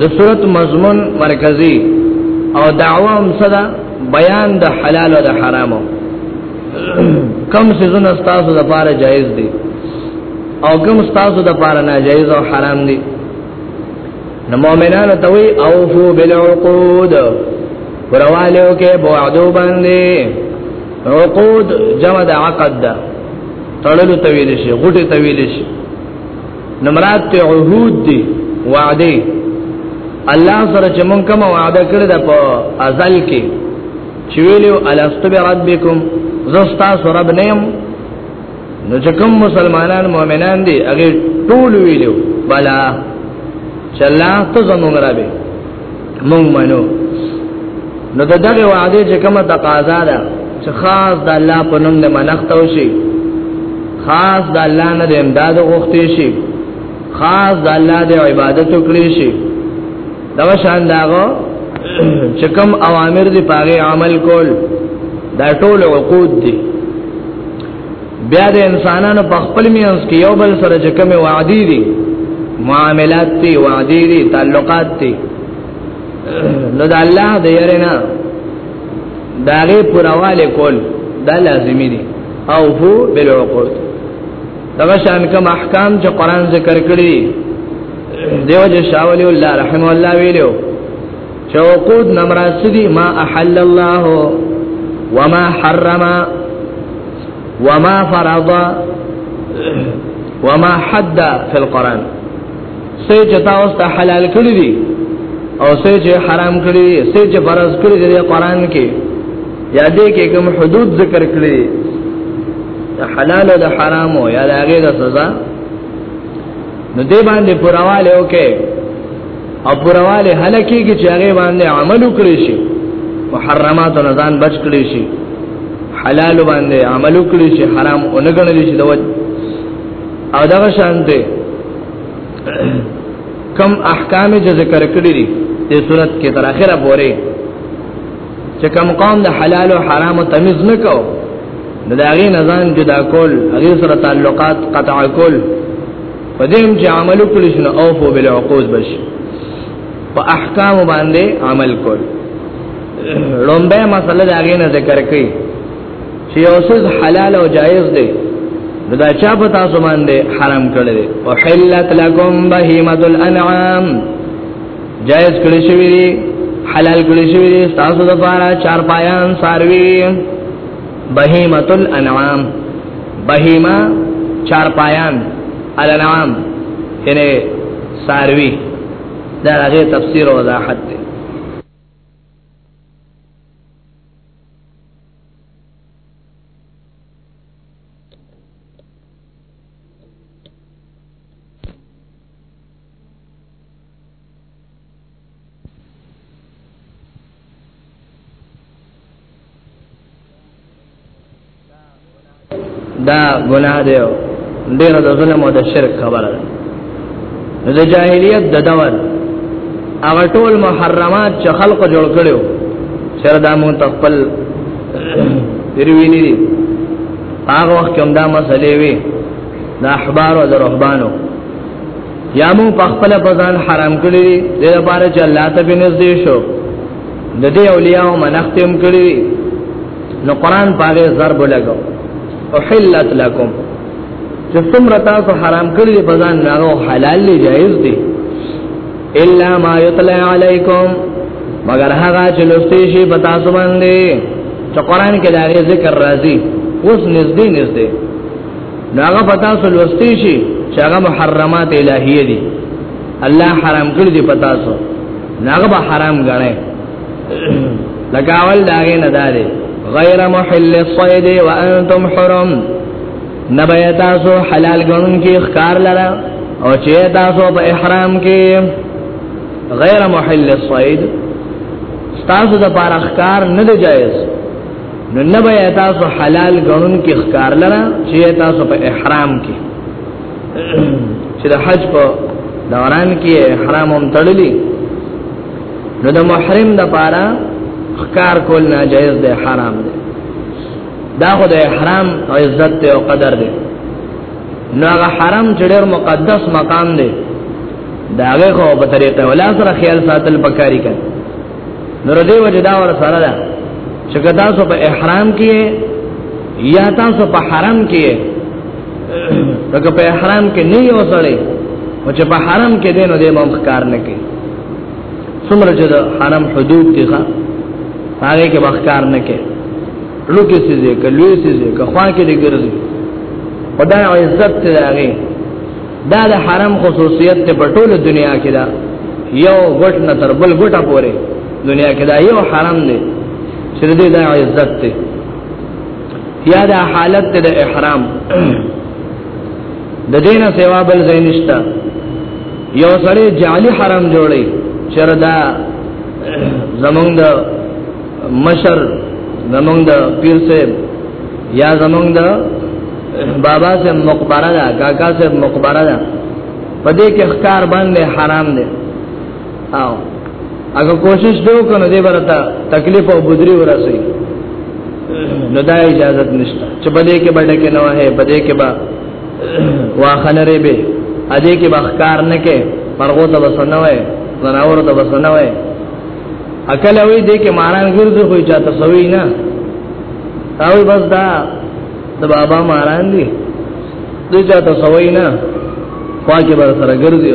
د صورت مضمون مرکزی او دعوا هم صدا بیان د حلال او د حرامو کم سيزونه تاسو د پاره جایز دي او کم تاسو د پاره ناجایز او حرام دي نو مؤمنانو ته وی اوفو بالعقود پروالیو کې بوعدو باندې عقود جمع د عقد ده تړلو تویل شي غټه تویل شي نمرات ته عهود دی وعده الله سره چې مونږ کوم وعده کړی دا په ازل کې چې ویلو الست بربکم زستا سره بنیم نو چې کوم مسلمانان مؤمنان دي هغه ټول ویلو بلا چې الله ته زموږ رب مونږ منو نو د دغه وعده چې کومه تقاضا ده چې خاص د الله په نوم د منښت او شي خاص د الله نه د امداد غوښتي شي خاص د الله د عبادت وکړي شي دا شان داغو چې کوم اوامر دي پاره عمل کول دا ټول عقود دي بیا د انسانانو په خپل میانس کې یو بل سره چې کومه وعده دي معاملات دي وعده دي تعلقات دي نو د الله د يرنا داغه پرواله کول دا لازمي دي او هو بالعقود دغه شان کوم احکام چې قران ذکر کړی دیو چې شاولی الله رحم الله ویلو چوقود نمراسدی ما احل الله وما حرم وما فرض وما حد فی القرآن سی چتا اوستا حلال کړی دی او سی چې حرام کړی دی سی چې فرض کړی دی قرآن کې یا دې کې کوم حدود ذکر کړی حلال او د حرام او یا د هغه د سزا نو دې باندې پرواله وکړي او پرواله هلکی کې چې هغه باندې عمل وکړي شي محرمات نه ځان بچ کړي شي حلال باندې عمل وکړي شي حرام اونګنل شي دوج او دا شانته کم احکام چې ذکر کړی دي د صورت کې تر اخره پورې چې کم قوم د حلال او حرام تمیز نکاو د داغي نزان جدا کول هغه سره تعلقات قطع کول په دې هم چې عمل وکړي شنو او په بل عقود بش په احکام باندې عمل کول لومبه مسله دا غینه ذکر کړي چې یو څه حلال او جایز دی نو دا چا په تاسو باندې حرام کړی دی او حلت لکم بهیمه الانعام جایز کړی شوی دی حلال کړی شوی دی تاسو د پاره چار پایان ساروی بهیمه الانعام بهیمه چار پایان الانعام یعنی ساروی دا هغه تفسیر او وضاحت دی دا ګناه دی ډیر د ظلم او د شرک خبره ده د جاهلیت د دور هغه ټول محرمات چې خلق جوړ کړو سر دا مون تخپل تیروینی دي هغه وخت کوم دا مسلې وي د احبار او د رهبانو یا مون په خپل بزان حرام کړی دی د لپاره چې الله ته بنزدې شو د دې اولیاء او منختم کړی نو قران پاره ضرب لګو احلت لكم چې څومره تاسو حرام کړی دی بزان نه او حلال دی جائز دی الا ما یطلع علیکم مگر هغه چې لوستي شي په تاسو باندې چې قران کې دا ذکر راځي اوس نږدې نږدې داغه پتا سو لوستي شي چې هغه محرمات الهیه دي الله حرام کړی دی پتا سو ناغه به حرام غړې لکه اول داغه نه داري غیر محل الصید وانتم حرم نبی تاسو حلال غنون کې اخکار لره او چې تاسو په احرام کې غیر محل الصید تاسو د پاره اخکار نه دی جایز نو نه به تاسو حلال غنون کې ښکار لره چې تاسو په احرام کې چې د حج په دوران کې احرام هم تړلی نو د محرم د پاره ښکار کول ناجایز دی حرام دی دا خو د احرام او عزت او قدر دی نو هغه حرام چې ډېر مقدس مقام دی دا هغه خو په طریقه ولا سره خیال ساتل پکاري کوي نور دی وجه دا ور سره ده چې کدا سو په احرام کې یا تاسو په حرم کې تکه په احرام کې نه یو سړی او چې په حرم کې دینو دې مم ښکار نه کې څومره چې حرم حدود دي ښا هغه کې بخکار نه کې لوکي سيزه کلوي سيزه که خوا کې دې ګرځي خدای عزت ته راغی دا د حرم خصوصیت ته په ټوله دنیا کې دا یو غټ نه تر بل غټه پورې دنیا کې دا یو حرم دی چې دې دا عزت ته یا دا حالت د احرام د دین سیوا بل زینشتا یو سړی جعلی حرم جوړي چردا زمونږ مشر زمونږ د پیر صاحب یا زمونږ د بابا سے مقبره ده کاکا سے مقبره ده پدې کې ښکار باندې حرام ده او اگر کوشش دیو کنو دې برتا تکلیف او بدری ورسي نو دا اجازه نشته چې پدې کې بډه کې نه وه پدې کې با واخنه ری به ا دې کې بخکار نه کې پرغو ته وسنوي زناور ته وسنوي اکل وی دې کې ماران ګرځي خو چا تسوي نه او بس دا د بابا ماران دي دې چا تسوي نه خواږه بر سره ګرځي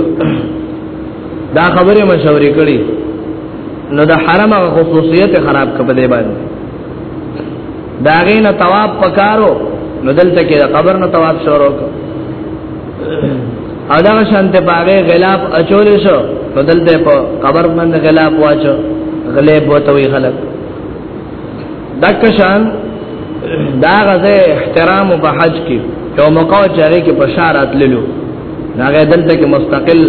دا خبره مشورې کړي نو د حرم خصوصیت خراب کړ په دې باندې داغې نه تواب پکارو نو دلته کې د قبر نه تواب شروع کړ او دا شانت باغې غلاف اچول شو بدل ته په قبر باندې غلاف واچو غلې بوتوي خلک دک شان دا غزه احترام په حج کې یو موقع چاره کې بشارت للو ناګه دلته کې مستقل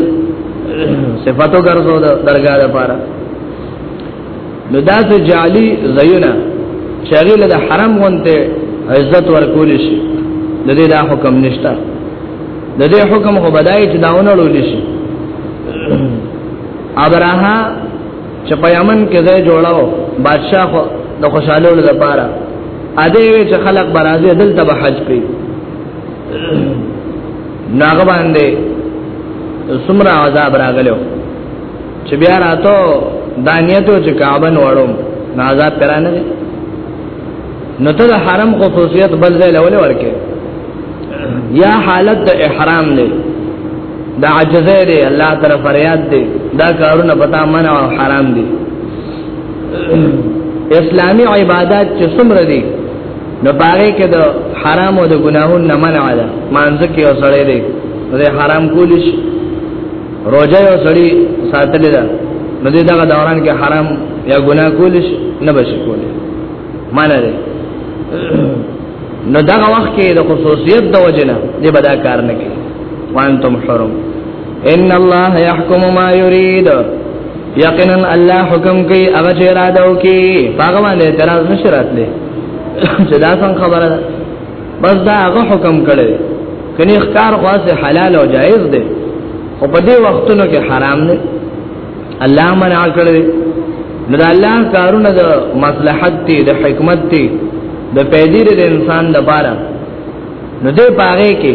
صفاتو ګرځو درګه لپاره نو دا څه جعلی زیونه چې هغه له حرام وانته عزت ورکول شي د دې دا حکم نشته د دې حکم خو بدای چې داونه لول شي ابراها چې په یمن کې ځای جوړاو بادشاہ خو د خوشاله ول لپاره ا دې وی چې خلق برازي دلته به حج کوي ناغه باندې سمرا عذاب راغلو چې بیا راتو دانیتو چې کعبه نوړم نازاد پرانه دي نو ته حرم خصوصیت بل ځای لول ورکه یا حالت د احرام دی دا عجزه دی الله تعالی فریاد دی دا کارونه پتا منع او حرام دي اسلامی عبادت چې څومره دي نو باغې کې د حرام او د ګناهونو نه منع ده مانځ کې او سړې دي د حرام کولیش روزه یو سړی ساتل ده نو دې دغه دوران کې حرام یا ګناه کول شي نه بشي کول معنی ده نو دغه وخت کې د خصوصیت د وجنه دې بدا کار نه کوي وانتم حرم ان الله يحكم ما يريد یقینا الله حکم کوي هغه چې اراده وکي هغه باندې اعتراض نشرات لې چې دا څنګه خبره ده بس دا هغه حکم کړی کني ښکار خاصه حلال او جائز دی او په دې وختونو کې حرام دی الله منع کړی نو دا الله کارونه د مصلحت دی د حکمت دی د پیدیر د انسان د بارا نو دې پاره کې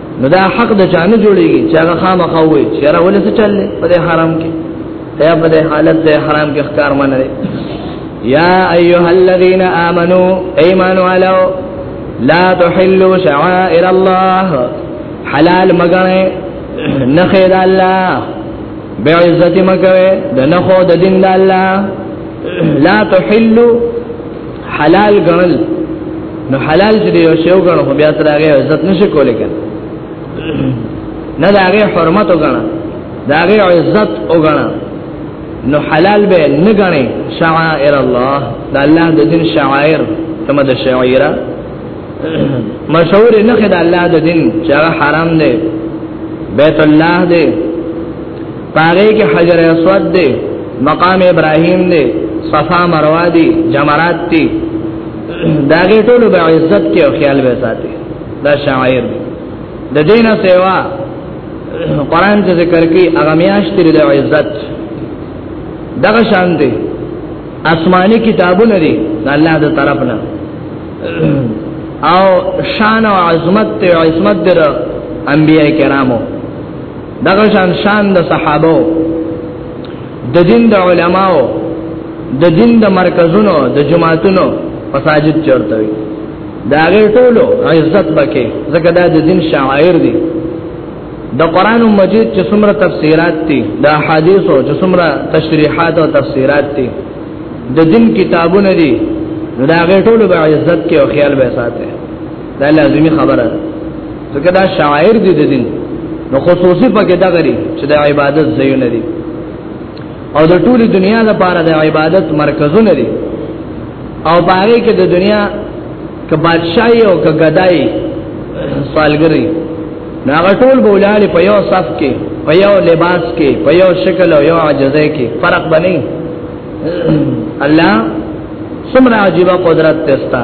نو دا حق د چانه جوړیږي چې هغه خامخا وي چې را ولې څه چلې په دې حرام کې یا په دې حالت د حرام کې ښکار منه یا ایها الذین آمنو ایمانو علو لا تحلوا شعائر الله حلال مګنه نخې د الله به عزت مکوي د نخو د دین د الله لا تحلوا حلال غنل نو حلال چې یو شی وګڼو خو بیا تر هغه عزت نشي کولای کنه نه دا هغه حرمت وګڼه دا هغه عزت وګڼه نو حلال به نه غني شعائر الله دا الله د دین شعائر کما د شعائره مشهور نه خدای الله د دین چې حرام دی بیت الله دی پاره کې حجر اسود دی مقام ابراهیم دی صفا مروه دی جمرات دی دا غي ټول به عزت کې او خیال به ساتي دا شاعر دی د دینه سیوا قران چې ذکر کوي هغه میاشت لري د عزت دغه شان دی آسماني کتابونه دي د الله د طرف نه او شان او عظمت او عظمت در انبیای کرامو دغه شان شان د صحابه د دین د علماو د دین د مرکزونو د جماعتونو مساجد چورته وي دا غیر ټولو عزت بکې ځکه دا د دین شاعر دي د قران مجید چې څومره تفسیرات دي د احادیثو چې څومره تشریحات او تفسیرات دي د دین کتابونه دي دا غیر ټولو به عزت کې او خیال به ساتي دا لازمی خبره ده ځکه دا شاعر دي د دین نو خصوصي پکې دا غري چې د عبادت ځایونه دي او د ټولي دنیا لپاره د عبادت مرکزونه دي او باغې کې د دنیا ک بادشاہي او ک غدای سالګری ناغه ټول بولاله په یو صف کې په یو لباس کې په یو شکل او یو عجزه کې فرق بنئ الله سمرا عجیب قدرت تستا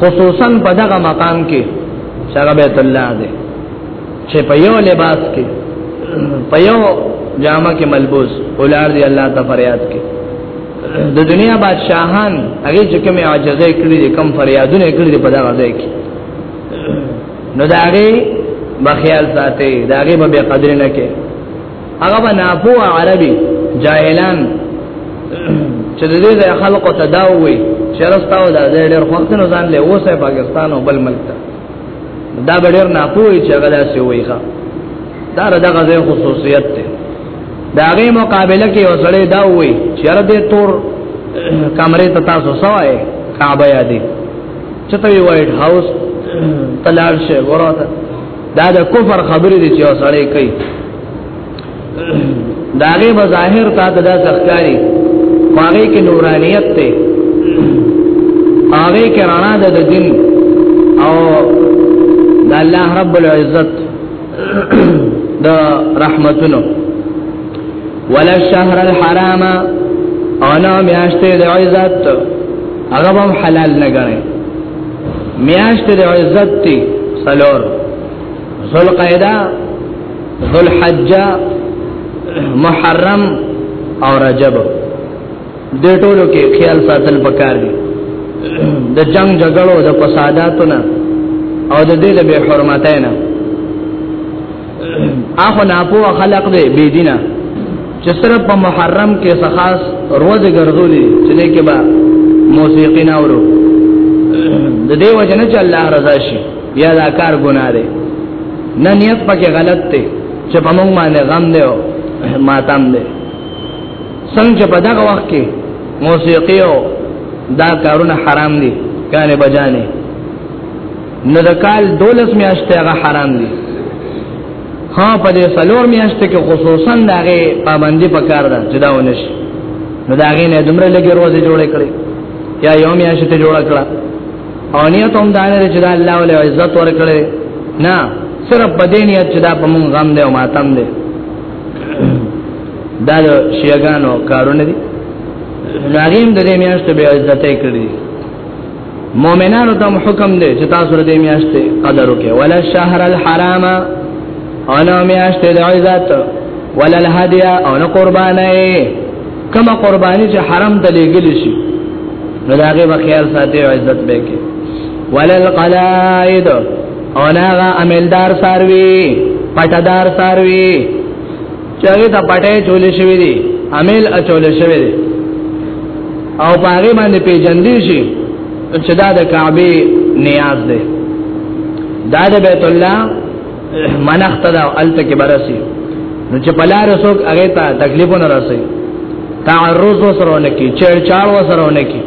خصوصا په دغه مقام کې چې هغه بیت الله دی چې په یو لباس کې په یو جامه کې ملبوس اولاد دی الله ته فریاد کې د دنیا بادشاہان هغه چې کوم عاجزه کړی دي کم فریادونه کړی دي په دغه ځای کې نو دا هغه بخیال ساتي دا هغه به قدر نه کې هغه بناپو عربي جاهلان چې د دې خلکو ته دا وي چې راستاو دا ډېر وخت نه ځان له اوسه پاکستان او بل ملک ته دا ډېر نه پوي چې هغه داسې وي ښا دا دغه ځای خصوصیت دی دا غي مقابله کې وسړې دا وي چې را دې تور کمرې ته تاسو سوای کعبه یادې چته وی وایټ هاوس تلار شه وراته دا د کفر خبرې دي چې اوسړې کوي داغه بظاهر تا د ځخکاری هغه کې نورانیت ته هغه کې رانا د دین او د الله رب العزت د رحمتونو ولا الشهر الحرام انا میاشته د عزت هغه هم حلال نه غني میاشت د عزت تی سلور ذل قعده ذل حجه محرم او رجب د ټولو کې خیال ساتل پکار دي د جنگ جګړو د فساداتو نه او د دې له به حرمتای نه اخو نه په خلق دې بي دینه چې سره په محرم کې خاص روزه ګرځولې چې نه کې با موسیقي نه اورو د دې وجه نه چې الله رضا شي بیا دا کار ګناه دی نه نیت پکې غلط دی چې په موږ باندې غم دی او ماتم دی څنګه په دغه وخت کې موسیقي او دا کارونه حرام دي کانه بجانه نو د کال دولس میاشتې هغه حرام دي ها په دې سلور میاشتې کې خصوصا دا غي پابندي پکار ده چې دا ونش نو دا غي نه دمر لګي روزه جوړې کړې یا یو میاشتې ته جوړ کړه او نیت هم دا نه چې دا الله ولې عزت ورکړي نه صرف په دې نیت چې دا په مونږ غم دی او ماتم دی دا شیعاګانو کارونه دي ناریم د دې میاشتې به عزت یې کړی مؤمنانو ته حکم دی چې تاسو د میاشتې قدر وکړئ ولا شهر الحرام او نه میاشتې د عزت ولا الهدی او نه قربانای کما قربانی چې حرام ته لګل شي نو داګه به خیال ساتي او عزت به کې ولا القلائد او نه عملدار ساروي پټدار ساروي چې هغه ته پټه چولې شوې دي امیل اچولې شوې دي او پاره باندې پیجندې شي چې دا د کعبه نیاز ده دا د بیت الله منخت دا الته کې برسي نو چې بلار سوک هغه ته تکلیف نه راسي تعرض وسره نه کی چړ چاړ وسره نه کی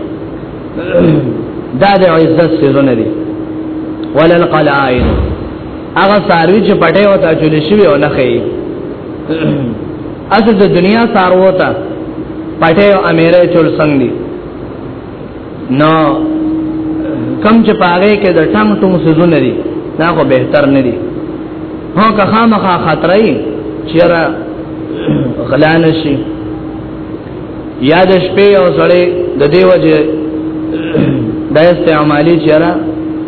دا د عزت سيزونه دي ولل قلائن هغه ساروی چې پټه وتا چول شي او نه خي اته د دنیا سارو ته پټه او امیره چول څنګه دي نو کم چې پاره کې د ټنګ ټنګ سيزونه دي دا خو بهتر نه دي هو که خامخا خطرای چیرې غلان شي یا د شپې او سړې د دیو جه د استعمالي چیرې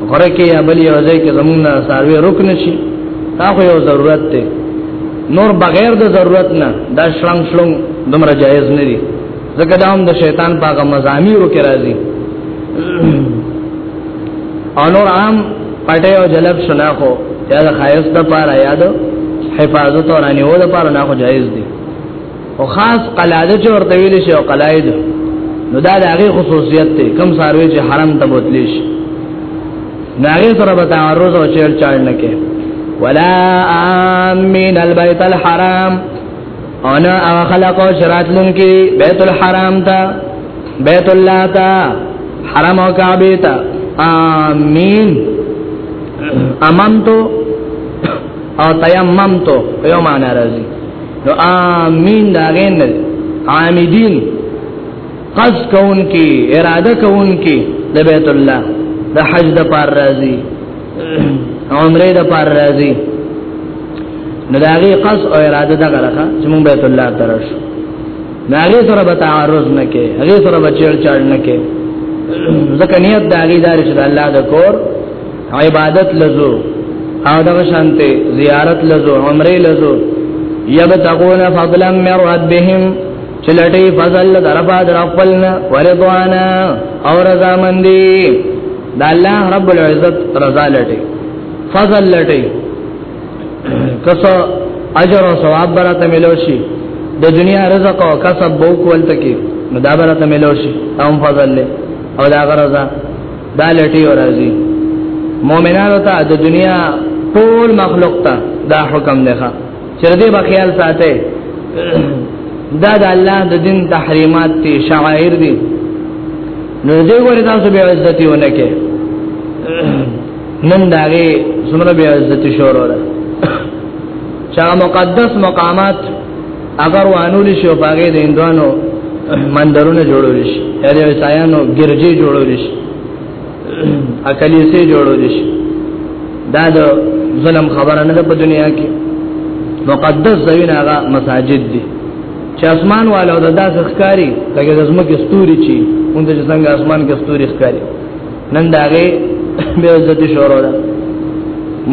غره کې یا بل یو ځای کې زمونږ ساروي رکن شي دا خو یو ضرورت دی نور بغیر د ضرورت نه دا شلنګ شلنګ دومره جایز نه دی ځکه دا هم د شیطان پاګه مزامیرو کې راځي انور عام پټه او جلب شنا خو یا د خایست د پاره یادو حفاظت او رانیو د پاره نه خو جایز دی او خاص قلاده چې ورته ویل شي او قلاید نو دا د هغه خصوصیت دی کم ساروی چې حرم ته بوتلی شي ناغه سره به تعرض او چیر چاړ نه کې ولا امین البیت الحرام انا او خلق او شرات لن کې بیت الحرام ته بیت الله ته حرم او کعبه ته امین امنتو او تیممتو یو معنا راځي نو امین دا غین نه عامدین قصد کون کی اراده کون کی د بیت الله د حج د پار راضی عمره د پار راضی نو دا غی قصد او اراده د غلخه چې مونږ بیت الله ترش ناغه سره به تعارض نه کې هغه سره به چړ چړ نه کې ځکه نیت دا غی دار چې الله د کور عبادت لزو او دا شانته زیارت لزو عمره لزو یبتغون فضلا من ربهم چلټي فضل درفا در خپلنا ورضوانا او رضا مندي دا الله رب العزت رضا لټي فضل لټي کسو اجر او ثواب برته ملوشي د دنیا رزق او کسب بو کول تکي نو دا برته ملوشي هم فضل له او دا غرضه دا لټي او راځي مؤمنانو ته د دنیا ټول مخلوق ته دا حکم دی ښا چې دې په خیال ساته دا د الله د دین تحریمات دي شعائر دي نو دې ګورې تاسو به عزت یې ونکه نن داغه سمره به عزت شور وره چا مقدس مقامات هغه وانول شي او هغه د اندوانو مندرونه جوړول شي یعنی وسایانو ګرځي جوړول شي اکلی سي جوړول شي دا د ظلم خبره نه ده په دنیا کې مقدس ځایونه هغه مساجد دي چې اسمان والا او داس ښکاری لکه د زمکه ستوري چی اون د څنګه اسمان کې ستوري ښکاری نن داغه به عزت شورو ده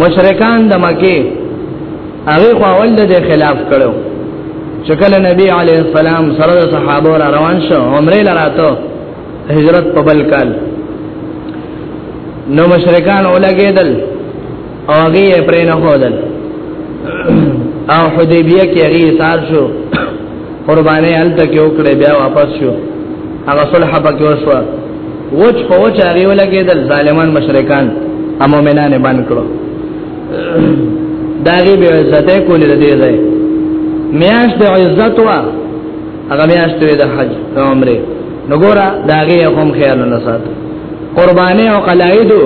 مشرکان د مکه هغه خو اول د خلاف کړو چې کله نبی علی السلام سره د صحابه را روان شو عمره لراته هجرت په بل کال نو مشرکان اولګېدل او هغه پرې نه هودل او حدیبیه کې هغه ایثار شو قربانې الته کې وکړې بیا واپس شو هغه صلح پکې وشو وچ په وچ هغه ولګېدل ظالمان مشرکان امومنان باندې کړو داغي به عزت کولې د دې ځای میاش د عزت وا هغه میاش ته د حج د عمره نګورا داغي هم خیال نه سات قرباني او قلایدو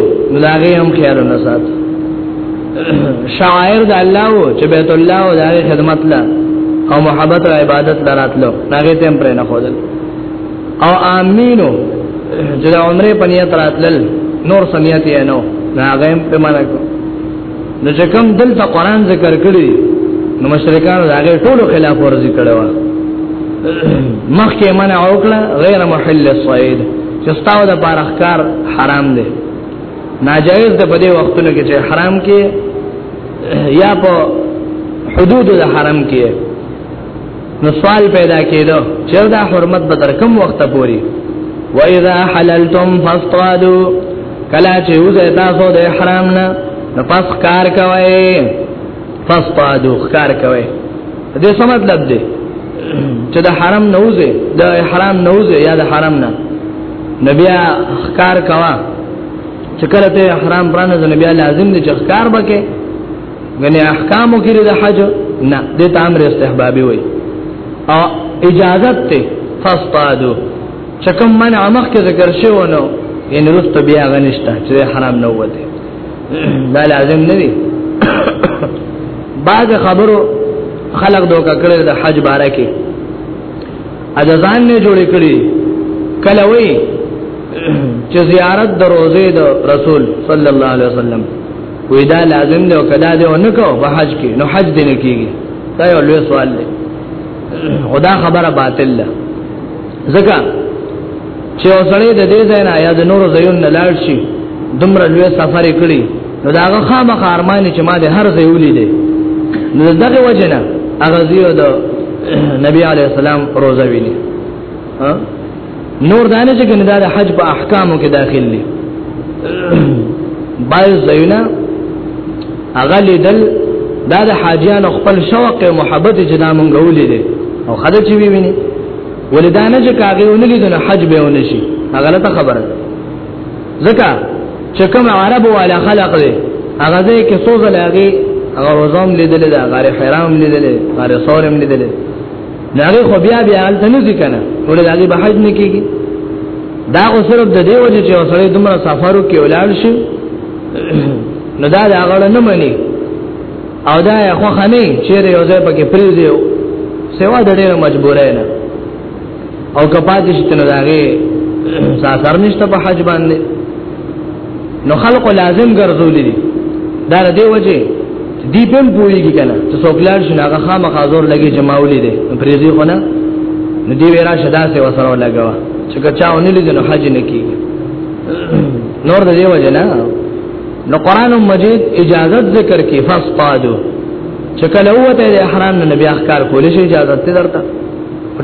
داغي هم خیال نه سات شاعر د الله او چې بیت الله او داغي خدمت لا او محبت او عبادت لراتلو داغي تم پر نه خودل او امینو چې د عمره په نیت راتلل نور سنیت یې نو نه هغه هم په معنا کو نو چې کوم دلته قران ذکر کړی نو مشرکان هغه ټولو خلاف ورزي کړو مخکې منع وکړه غیر محل الصید چې ستاو د بارخکار حرام دی ناجایز ده په دې وختونو کې چې حرام کې یا په حدود د حرام کې نو سوال پیدا کېدو چې دا حرمت به تر کوم وخت پوري و اذا حللتم فاصطادوا کلا چې وځه تاسو د احرام نه نو پس کار کوي فاصطادوا کار کوي دې څه مطلب دی چې د حرم نوځه د احرام نوځه یا د حرم نه نبي کار کوا چې کله ته احرام پرانه نبي لازم دي چې کار وکړي غني احکامو کې د حج نه د امر استحبابي وي او اجازه ته فاستادو چکم من عمق کې ذکر شو نو ان رست بیا غنښت چې حرام نه وته دا لازم نه دي بعض خبرو خلق دوکا کړل د حج باره کې اجزان نه جوړ کړی کله وی چې زیارت د روزه د رسول صلی الله علیه وسلم وې دا لازم دی او کدا دی او نه کو په حج کې نو حج دې نه کیږي دا یو لوی سوال دی خدا خبره باطل ده ځکه چې اوسړې د دې ځای نه یا د نورو ځایونو نه لاړ شي دومره لوی سفر کړی نو دا هغه خامخ ارمان چې ما د هر ځای ولیدې نو دغه وجنه هغه زیو د نبی علی السلام روزه ویلي ها نور دانه چې کنه دا حج په احکامو کې داخل دي باز زینا هغه لیدل دا د حاجیانو خپل شوق او محبت چې دا مونږ ولې دي او خدای چې ویني ولدانه چې کاغه ونلې د حج به ونشي هغه غلطه خبره ځکه چې کوم عربو والا خلق دي هغه دې کې سوزل هغه هغه روزم لیدل دا غار حرام لیدل غار صورم لیدل دا غي خو بیا بیا حالت نه ځي کنه ولې دا غي بحج نه کیږي دا خو صرف د دې وجه چې اوسړي دومره سفرو کې ولاړ شي نو دا دا غړ نه مني او دا خو خني چې یو ځای پکې پریږدي سوا د ډېر مجبورای نه او کپاتې شته نو دا غي ساسر نشته په حج باندې نو خلق لازم ګرځولې دي دا د دې وجه دی په پوریږي کنه چې څوکلار شنه هغه خامخ حاضر لګي جماولې دي پریزي خو نه نو دی ویرا شدا سه وسره لګوا چې کچاو نه لیدنو حج نه کیږي نور د دې وجه نه نو قران مجید اجازه ذکر کې فصادو چې کله وته د احرام نه بیا ښکار کول شي اجازه ته درته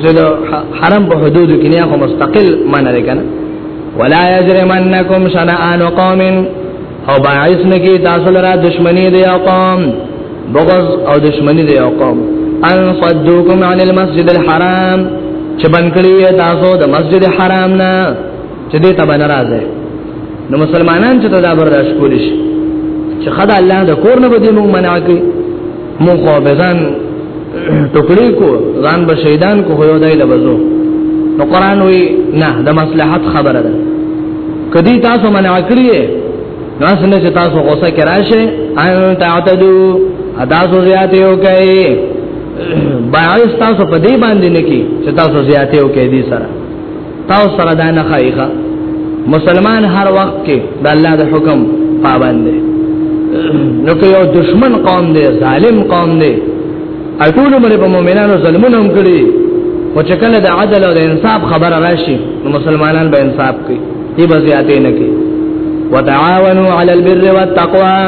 چې حرم په حدود کې نه خو مستقل معنی لري کنه ولا یجرمنکم شنآن قوم او باعث نکی تاسو لرا دشمنی دی قوم بغض او دشمنی دی قوم ان صدوکم عن المسجد الحرام چې بنکړی تاسو د مسجد حرام نه چې دې ته بن راځي نو مسلمانان چې دا برداشت کولی شي چې خدای الله د کور نه بده موږ منع کوي مو خو به ځان ټوکړي کو ځان به شهیدان کو هو دای لبزو نو قران وی نه د مصلحت خبره ده کدی تاسو منع کړی نو اسنه چې تاسو غوسه کراشه ان تعتدو ادا سو زیاته یو کوي باعث تاسو په دې باندې نه کی چې تاسو زیاته یو کوي دي سره تاسو سره دا نه خایخه مسلمان هر وخت کې د الله د حکم پابند دی نو که یو دشمن قوم دی ظالم قوم دی اټول مری په مؤمنانو ظلمونه هم کړی او چې کله د عدل او د انصاف خبره راشي نو مسلمانان به انصاف کوي دی به زیاتې نه کوي وتعاونوا علی البر والتقوا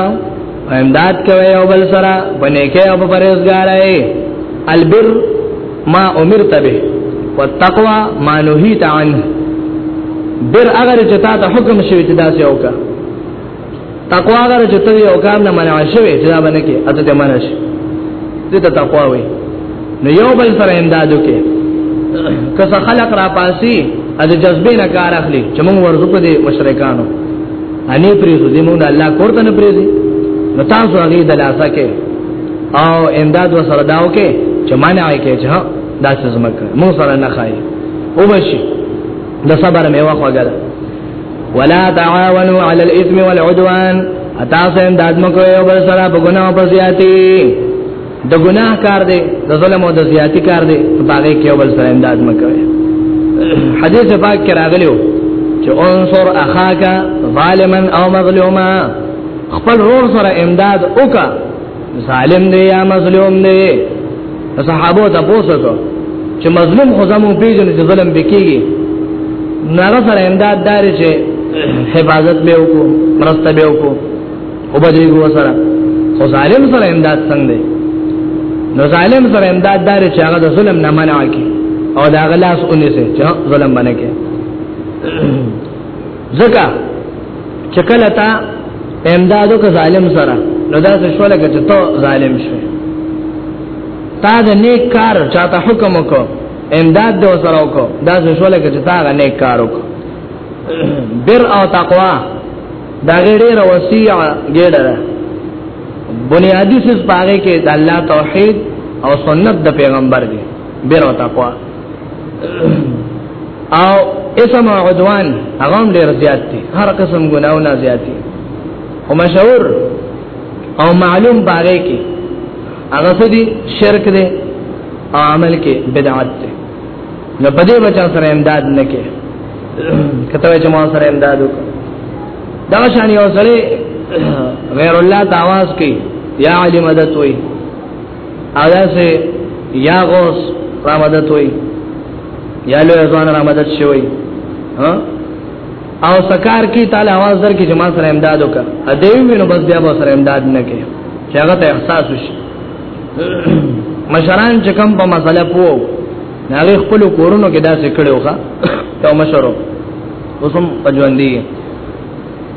امداد کوي او بل سره باندې کې او پرهیزګارای البر ما امرت به والتقوى ما نهيت عنه بر اگر چې تا ته حکم شوی چې دا څه وکا تقوا اگر چې ته یو کار نه منع شوی چې دا باندې کې اته ته منع شي دې ته تقوا وي نو یو بل سره امداد وکي کس خلق را پاسي از جذبې نه کار اخلي چې موږ ورزو په دې مشرکانو اني پریزو دې موږ الله کوړه نه پریزي نو تاسو هغه دلاسه کې او امداد وسره داو کې چې معنی وای کې چې دا څه زمکه مو سره نه خای او بشي د صبر مې واخوګل ولا تعاونوا على الاثم والعدوان اتاسو امداد مکو یو بل سره په ګناه په زیاتی د ګناه کار دی د ظلم او د زیاتی کار دی په باغې کې یو بل سره امداد مکو حدیث پاک کې راغلیو چې انصر اخاک ظالما او مظلوما خپل رور سره امداد وکا ظالم دی یا مظلوم دی صحابه ته پوښتنه چې مظلوم خو زمو پیژنې چې ظلم وکيږي نغه سره امداد دار چې حفاظت به وکړو مرسته به وکړو او بجې ګو سره خو ظالم سره امداد څنګه دی نو ظالم سره امداد دار چې هغه د ظلم نه منع کی او دا غلاس اونې سه چې ظلم باندې کې زکا چکل تا امدادو که ظالم سره نو دا څه شو لکه چې ته ظالم شې تا د نیک کار چاته حکم وکړو امداد دو سره وکړو دا څه شو لکه چې تا غ نیک کار وکړو بر او تقوا دا غیر وسیع ګډه بنیادی سیس پاره کې د الله توحید او سنت د پیغمبر دی بیر او تقوا او اسم عدوان هغه هم ډیر زیات دي هر قسم ګناونه زیات دي او مشهور او معلوم باغې کې هغه څه دي شرک دي او عمل کې بدعت دي نو په دې بچا سره امداد نه کې کته چې ما سره امداد وکړه دا شان یو سره غیر الله تعواز کوي یا علی مدد وي او دا سه یا غوس را مدد وي یا له ځوان را مدد شوی ها او سکار کی تعالی आवाज در کی جما سره امداد وکړه ا دې وینو بس بیا به سره امداد نه کې چې هغه ته احساس وشي مشران چې کم په مسله پوو هغه خپل کورونو کې داسې کړي وخا ته مشرو اوسم پجوندي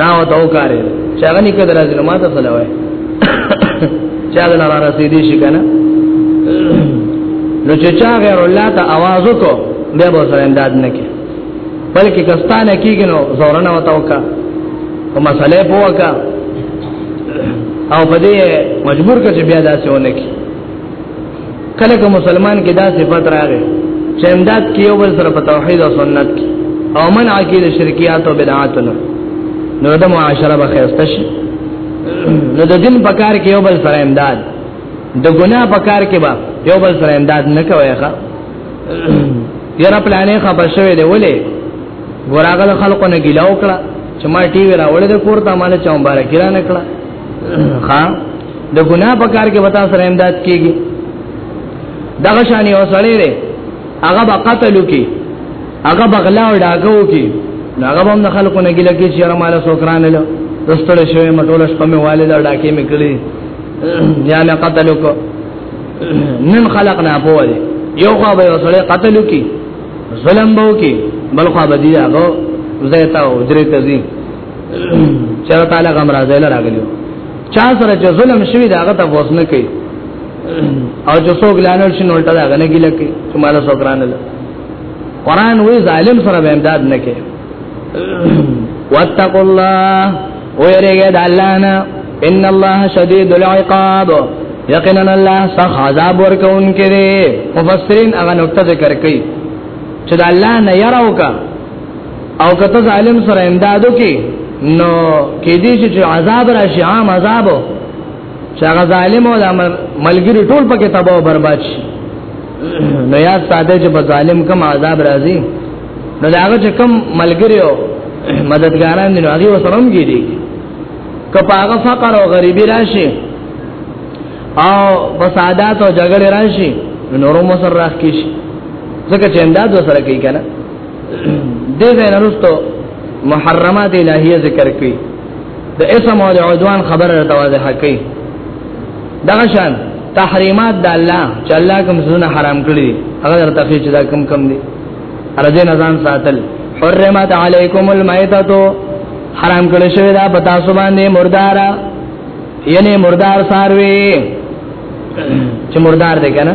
نا او تو کارې چې هغه نکاح درازي ما ته سلوي چې هغه نه راځي دي شي کنه نو چې چا غیر الله ته आवाज وکړو بیا به سره امداد نه کوي بلکې کستانه کیږي نو زورنه وتاوکا او مسئله پوکا او بده مجبور کچ بیا داسې ونه کی کله که مسلمان کې دا صفت راغې چې امداد کې یو بل سره په توحید او سنت کې او من عقید شرکیات او بدعات نه نو د معاشره به خیرسته شي نو د دین په کار کې یو بل سره امداد د ګناه په کار کې به یو بل سره امداد نه کوي ښا یره پلانې خبر شوې دی ولې ګوراغل خلکو نه ګیلاو کړه چې ما ټي وی راوړې د کور ته مال چا مبارک را نه کړه ها د ګناه په کار کې وتا سره امداد کیږي دغه شان یو سړی دی هغه به قتل وکي هغه بغلا او ډاګه وکي هغه به هم خلکو نه ګیله کې چې مال سوکران له دستړ شوی مټول شپه مې والد ډاکې مې کړی یا مې قتل وکړ نن خلق نه پوه دی یو خو به وسړی قتل وکي ظلم به وکي بل خو به دی هغه زیتا او درې تزي چر تعالی غم راځي لراغلیو چا سره چې ظلم شوی دا هغه ته بوس نه کوي او چې څوک لانل شي نو ټدا غنه ګیله کوي چې مال څوک رانل قران وی ظالم سره به امداد نه کوي واتقوا الله ويرګه د الله نه ان الله شديد العقاب یقینا الله سخ عذاب ورکون کړي مفسرین هغه نقطه ذکر کوي چې د الله نه یراو کا او کته ظالم سره امدادو کې نو کې دې چې عذاب راشي عام عذاب چې هغه ظالم او ملګری ټول پکې تباہ او برباد شي نو یا ساده چې په ظالم کم عذاب راځي نو دا هغه چې کم ملګری او مددګاران دي نو هغه وسرم کې دي کپا هغه فقر او غریبی راشي او فسادات او جګړه راشي نورو مسرح کې شي ځکه چې امداد وسره کوي کنه دې ځای نرستو محرمات الهیه ذکر کړي د اسم او عدوان خبره راته واضحه کړي دا شان تحریمات د الله چې الله کوم زونه حرام کړی هغه درته چې دا کم کم دي ارزه نزان ساتل حرمت علیکم المیتۃ حرام کړی شوی دا پتا سو باندې مردارا یعنی مردار ساروی چې مردار دی کنه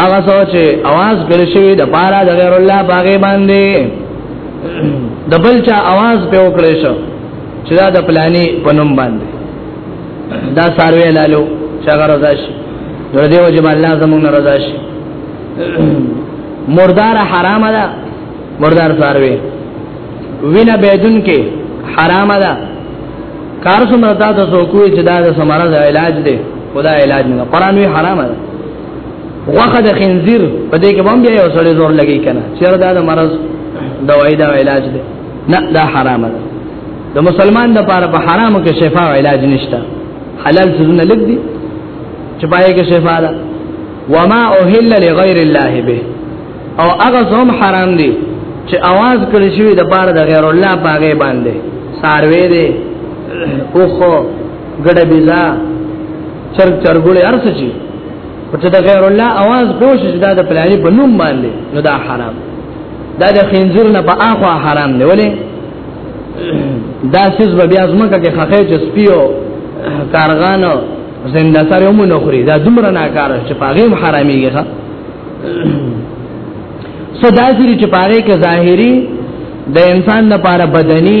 هغه سوچ आवाज کړی شوی د پاره د غیر الله باغې باندې د بل چا आवाज په وکړې شو چې دا د پلاني پنوم باندې دا ساروی لالو چې هغه رضا شي نو دیو چې الله زمونږ رضا شي مردار حرام ده مردار ساروی وینا بدون کې حرام ده کار څومره تاسو کوی چې دا د سماره علاج دی خدا علاج نه قران وی حرام ده غوخه د خنزیر په دې کې باندې بیا یو سړی زور لګی کنه چیرې دا د مرض دوايي دا علاج دی نه دا حرام ده د مسلمان د پاره په حرامو کې شفا او علاج نشته حلال څه نه لګ دي چې پای کې شفا ده وما اوهل لغیر الله به او هغه هم حرام دي چې आवाज کړی شوی د پاره د غیر الله پاګې باندې ساروي دي اوخو ګډه بيزا چر چرګوله ارس چی او چې دا غیر الله आवाज پوش چې دا د پلاني په نوم باندې نو دا حرام دا د خنزیر نه په اخوا حرام دی ولې دا سیس به بیا زمکه کې خخې چې سپیو کارغانو زنده سره هم نه خوري دا دومره ناکاره چې پاغیم حراميږي ښا سو دا چې پاغې کې ظاهري د انسان لپاره بدني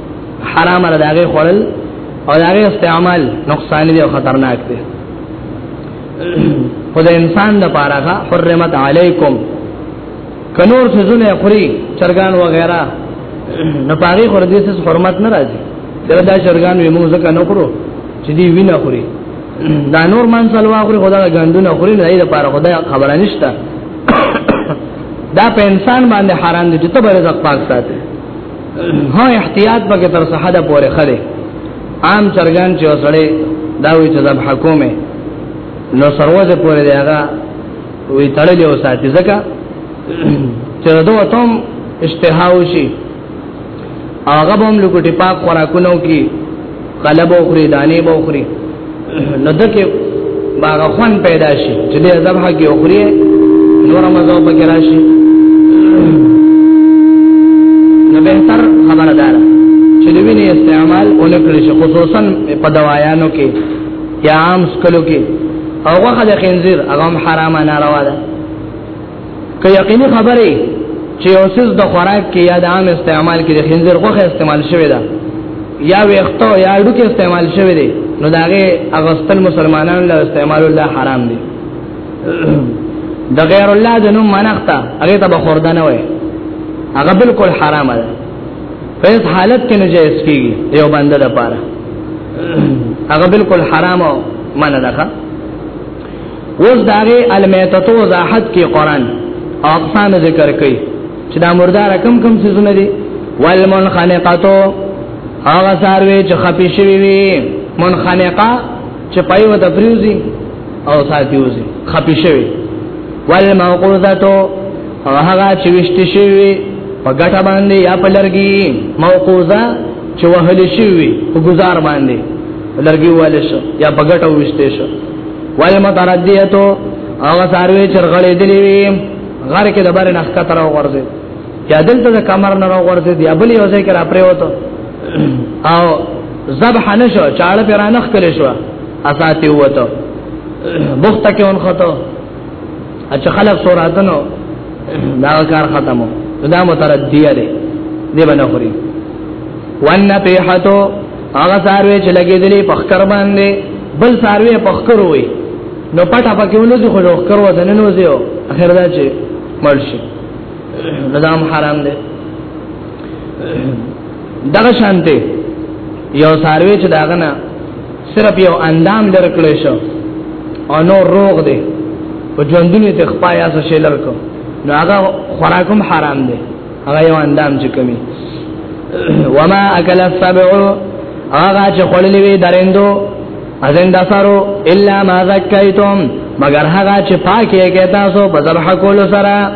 حرام را داغه خړل او داغه استعمال نقصان دی او خطرناک دی خدای انسان د پاره حرمت علیکم کنور څه زونه خوري چرګان وغیرہ نه پاره خور دې څه حرمت نه راځي دا دا چرګان وي موږ ځکه نه خورو چې دی وینه خوري دا نور مان سلوا خوري خدا غندونه خوري نه دې پاره خدای خبره نشته دا په انسان باندې حرام دي چې ته به رزق پاک ساتي هو احتیاط پکې تر څه حد پورې خره عام چرګان چې وسړې دا وی چې د حکومت نو سروزه پورې دی هغه وی تړلې او ساتي ځکه چې دوه تم اشتهاو شي هغه به هم لګټي پاک خوراکونو کې کله به خوري دانه به خوري نو دکې باغ خوان پیدا شي چې دې ذبح کې خوري نور مزه په کې راشي نو به تر خبره ده چې د وینې استعمال اول کړی شي خصوصا په دوايانو کې یا عام سکلو کې او هغه د خنزیر هغه حرامه ناروا ده که یقیني خبره چې اوسز د خوراک کې یا د عام استعمال کې د خنزیر غوخه استعمال شوی دا یا ویختو یا ډوکه استعمال شوی دی نو داغه اغستل مسلمانانو له استعمال الله حرام دی د غیر الله د نوم منخته هغه ته بخورده نه وای هغه بالکل حرام ده په هیڅ حالت کې نه جایز کیږي یو بنده لپاره هغه بالکل حرام او منه ده اوس داغه المیتتو وضاحت کې قران او اقسام ذکر کړي چې دا مردار کم کم څه زونه دي والمنخنقتو هغه ساروي چې خپي شوی وي منخنقه چې پای و تفریوزي او ساتيوزي خپي شوی والموقوذتو هغه چې وشت شوی په ګټه باندې یا په لرګي موقوزه چې وهل شوی په گزار باندې لرګي والش یا په ګټه وشته شو وای متردیتو هغه ساروی چرغړې دلی وی غر کې د بار نه ښکته راو ورځي یا دلته د کمر نه راو ورځي دی بل یو ځای کې را پریوته او ذبح نشو چاړه پر نه خکل شو اساتی وته بوخت کې اون خطو اچھا خلق سوراتنو دا کار ختمو دا متردیه دی دی بنخوري وان پیحتو هغه ساروی چې لګېدلې په خکر باندې بل ساروی په خکر وي نو پټه پکې ولوځي خو یو خکر وځنه نه وځي اخر دا چې مرشي نظام حرام دی دغه شانته یو ساروی چې داغه نه صرف یو اندام درکړې شو او نو روغ دی په ژوندونی ته خپایا څه شي لرکو نو هغه خوراکم حرام دی هغه یو اندام چې کمی وما اکل السبع هغه چې خړلې وي درندو ازن دسرو الا ما زکیتم مگر هغه چې پاکه کې تاسو په ذبح کول سره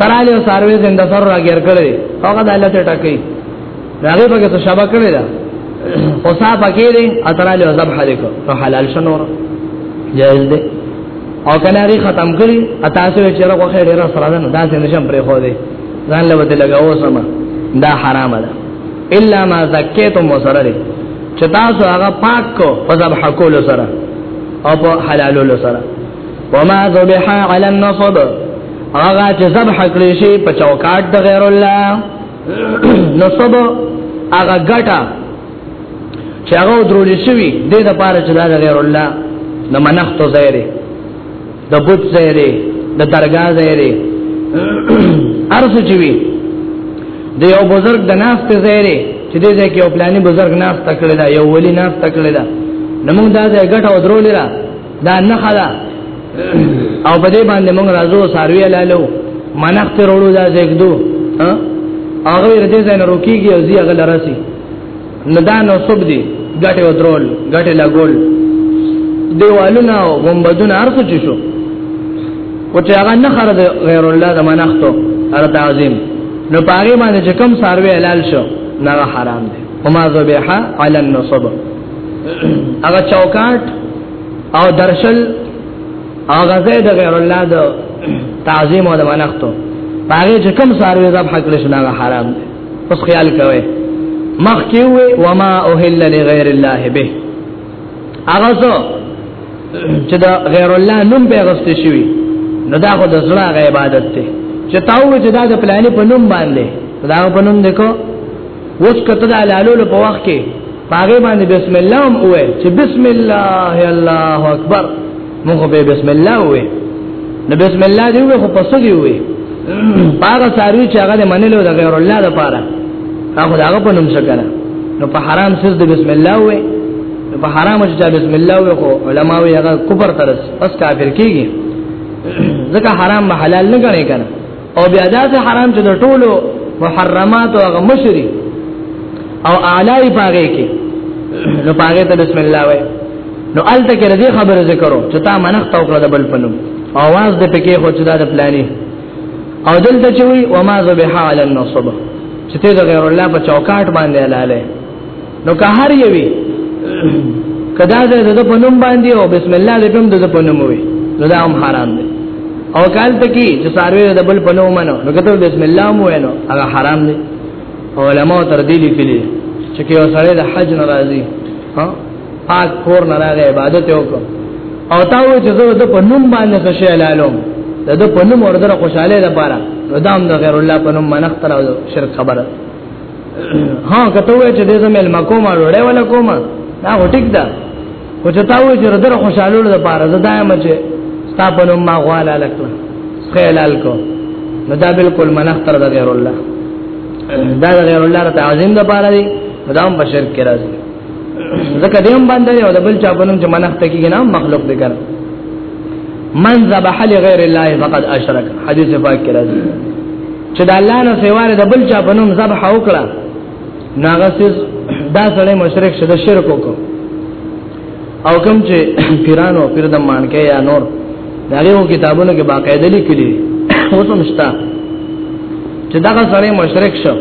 تراله سروي زنده سره راګر کړی هغه د الله ته ټکې داغه پکې ته شابه کړی دا خو صاحب پکې دې اتراله ذبح لیکو نو حلال شنور جائز دې او کنه ری ختم کړی اتاسو چې راغو خیر ډیر سره ده دا څنګه نشم پرې خو دې ځان له وته لګاو سم دا حرام ده الا ما زکیتم وسرری چې تاسو هغه پاک کو فذبح کول سره او په حلالول سره وما ذبح علی النصب هغه چې ذبح کړی شي په چوکاټ د غیر الله نصب هغه ګټه چې هغه درول شوی د دې لپاره چې دا غیر الله د منښت زیره د بت زیره د درگاه زیره ارس چوي د یو بزرگ د ناس ته زیره چې دې ځکه یو پلاني بزرگ ناس تکړه دا یو ولی ناس تکړه دا نمونږ دا ځای ګټه ودرولې را دا نه خلا او په دې باندې موږ راځو ساروی لالو منخت وروړو دا زګدو ها هغه ورته ځای نه روکیږي او زی هغه لراسي نو دا نو سب دي ګټه ودرول ګټه لګول دیوالونه او بمبدونه ارڅ چي شو او چې هغه نه خره غیر الله د منختو ار تعظیم نو پاره باندې چې کوم ساروی حلال شو نه حرام دي وما ذبیحه علی النصب هغه چوکاټ او درشل هغه زه د غیر الله د تعظیم او د منښتو باغې چې کوم ساروي ذبح کړی شنو هغه حرام دی اوس خیال کوئ مخ کې وې وما اوهل لغیر الله به هغه څو چې دا غیر الله نوم به غوسته شي نو دا خو د زړه غ عبادت دی چې تاو چې دا د پلانې په نوم باندې دا په نوم دکو اوس کته د لالو په وخت کې پاګې باندې بسم الله هم وې چې بسم الله الله اکبر موږ به بسم الله وې نو بسم الله دی وې خو پسو دی وې پاګه ساروي چې هغه منلو د غیر الله د پاره هغه داغه په نوم شکره نو په حرام سز د بسم الله وې نو په حرام چې بسم الله وې خو علما وې هغه کوپر ترس پس کافر کیږي ځکه حرام حلال نه غني کنه او بیا دا سه حرام چې د ټولو محرمات او غمشری او اعلی پاګه کې نو پاګه ته بسم الله وای نو الته کې رضی خبره ذکرو چې تا منخت او کړه بل پنو اواز د پکې خو چې دا د پلانې او دلته چې وی وما ذبح علی النصب چې ته د غیر الله په چوکاټ باندې لاله نو که هر یوي کدا زه د په نوم باندې او بسم الله دې په د په نوم وي نو دا هم حرام دي او کال ته کې چې ساروی د بل په نوم منو نو کته بسم الله مو وینو هغه حرام دي علماء تر دې لیکلي چې کې وسړی د حج ناراضي ها پاک کور نه راغی عبادت وکړ او تا و چې زه د په نوم باندې څه شی لالم د په نوم ورته خوشاله ده پاره ردام د غیر الله په نوم منختر او شرک خبره ها کته وای چې دې زمل مکوما وړې ولا کوما دا هټیک دا او چې تا وای چې در خوشاله ول د پاره زدا یم چې ستا په نوم ما غواله لکړه خیلال کو نو دا بالکل منختر د غیر الله دا د غیر الله تعظیم د پاره دی دا هم بشر کې راځي ځکه دې هم باندې او د بل چا په نوم چې منخت کېږي نه مخلوق دې کړ من ذبح لغیر الله فقد اشرک حدیث پاک کې راځي چې د الله نه سیواره د بل چا په نوم ذبح وکړه ناغه سیس دا سړی مشرک شته شرک وکړ او کوم چې پیرانو پیر د مان کې یا نور دغه کتابونو کې باقاعده لیکلي اوسم شتا چې دا سړی مشرک شو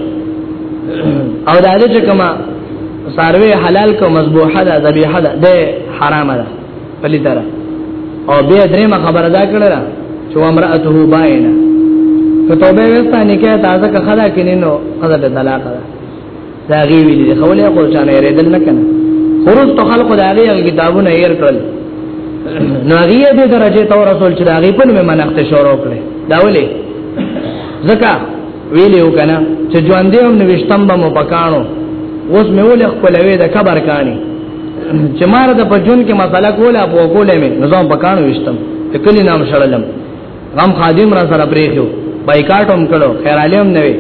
او دا چې کما ساروی حلال کو مذبوحه ده ذبیحه ده حرامه ده پلی تر او بیا درې ما خبره دا کړل چې امراته باینه که توبه وستا نکاح تازه که خدا کینې نو خدا ته طلاق ده دا غي ویلې خولې خو چانه یې ردل نه کنه خروج تو خلق دا غي کتابونه یې ورکړل نو غي به درجه تو رسول چې دا غي په نوم منښت شروع کړي دا ولې ځکه ویلې وکنه چې ژوندې هم نوښتم به مو پکانو اوس مې ولې خپلوي د کبر کانی چې مار د پجون کې مسله کوله په کوله مې نظام پکانو وشتم ته کلی نام شړلم غم خادم را سره پریخو بایکاټ هم کړو خیر علیم نه وي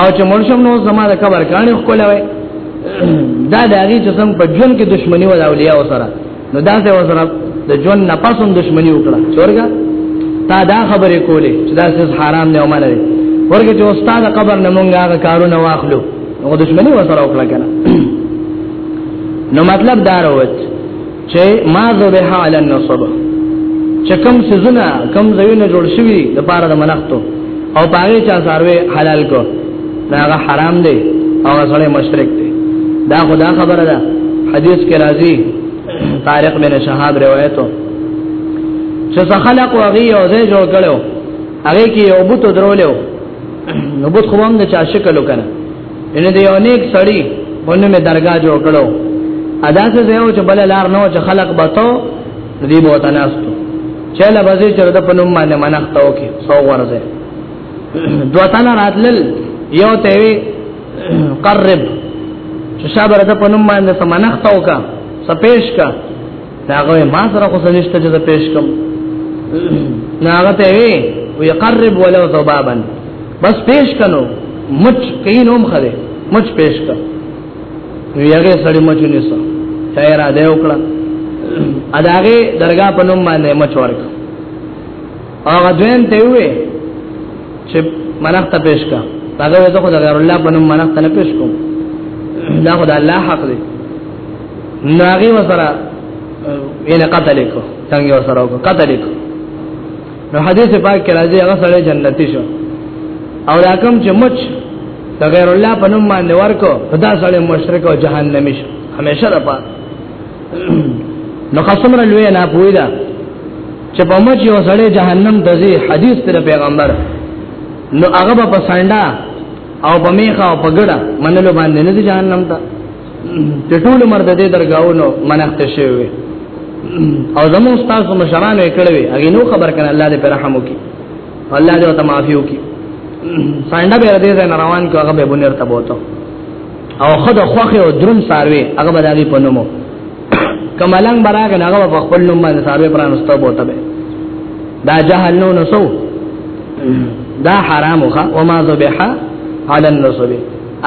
او چې مرشم نو زما د قبر کانه کوله وي دا د هغه چې سم پجون کې دښمنی ولا اولیاء سره نو دا څه وسره د جون نه پاسوم دښمنی وکړه چورګه تا دا خبرې کولې چې دا څه حرام نه عمل دی ورګه چې استاد قبر نه مونږه کارونه واخلو نو دښمنی وسره وکړه کنه نو مطلب دا راوت چې ما ذبح علی النصب چې کوم سيزونه کوم ځایونه جوړ شوی د پاره د منختو او پاره چا سروي حلال کو دا هغه حرام دی او سره مشرک دی دا خدا خبره ده حدیث کې راځي طارق بن شهاب روایتو چې خلق او هغه یو ځای جوړ کړو هغه کې یو بوت درولو نو بوت خو هم د چا شکل وکړ ان دې یو نیک سړی ونه مې درگاه جوړ کړو ادا څه زه چې بل لار نو چې خلق بتو دې بو تناستو چله بځې چې د پنوم باندې منښتو کې سو ورځه دوتن راتلل یو ته وی قرب چې شابه د پنوم باندې سمنښتو کا سپیش کا داغه ما سره خو سنشته چې پیش کوم ناغه ته وی وی قرب ولو ذبابا بس پیش کنو مچ کینوم خله مچ پیش کا وی هغه سړی مچ نیسو چای را دی وکړه اداغه درگاه په نوم باندې مچ ورک هغه دویم ته وې چې منښت پېښ کا هغه زه خو د غیر الله په نوم منښت نه پېښ کوم دا خو د الله حق دی ناغي وسره یې قتل کو څنګه وسره کو قتل کو نو حدیث پاک کې راځي هغه سره جنتی شو او دا کوم چې مچ د غیر الله په نوم باندې ورکو دا سره مشرک او جهنمی شو همیشه را پات نو قسم را لوی نه پوی دا چې په مچ یو سړی جهنم ته ځي حدیث تر پیغمبر نو هغه به پسنده او په میخه او په ګډه منلو باندې نه ځي جهنم ته د ټول مرده دې درگاونو منښت شوی او زمو استاد مشرانو یې کړوي هغه نو خبر کړه الله دې پر رحم وکي الله دې ته معافي وکي سانډه به دې نه روان کو هغه به بنیر ته بوته او خود خوخه او درم ساروي هغه به دې پنومو کملنګ براغه هغه په خپل نوم باندې صاحب پرانسته بوته به دا جهل نو نسو دا حرام خو وما ذبح على النصب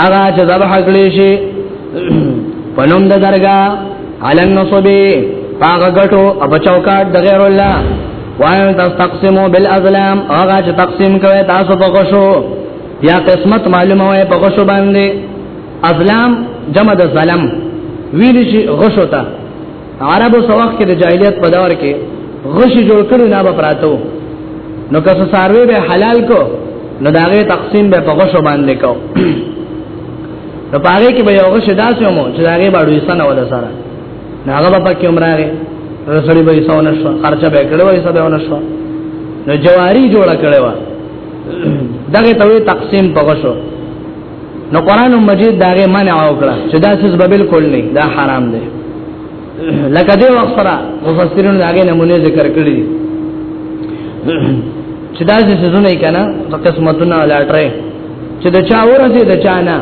هغه چې ذبح کړی شي پنوم د درګه على النصب هغه غټو ابچاو کاټ د غیر الله وان تستقسمو بالازلام هغه چې تقسیم کوي تاسو په غشو یا قسمت معلومه وي په غشو باندې ازلام جمع د ظلم ویل شي غش وتا عربو سواق کې د جاهلیت په دور کې غش جوړ کړو نه بپراتو نو که څه ساروی به حلال کو نو داغه تقسیم به په غش باندې کو نو پاره کې به یو غش داسې مو چې داغه باندې وسن ولا سره هغه په کې عمره رسړي به سونه شو خرچه به کړو یې سبه ونه شو نو جواری جوړ کړو دغه ته تقسیم په غشو نو قران مجید داغه منع وکړه چې دا څه به بالکل نه دا حرام دی لکه دی وخت سره مفسرین داغه نمونه ذکر کړی چې دا څه زونه کنا په قسمتونه لاټره چې د چا ورته د چا نه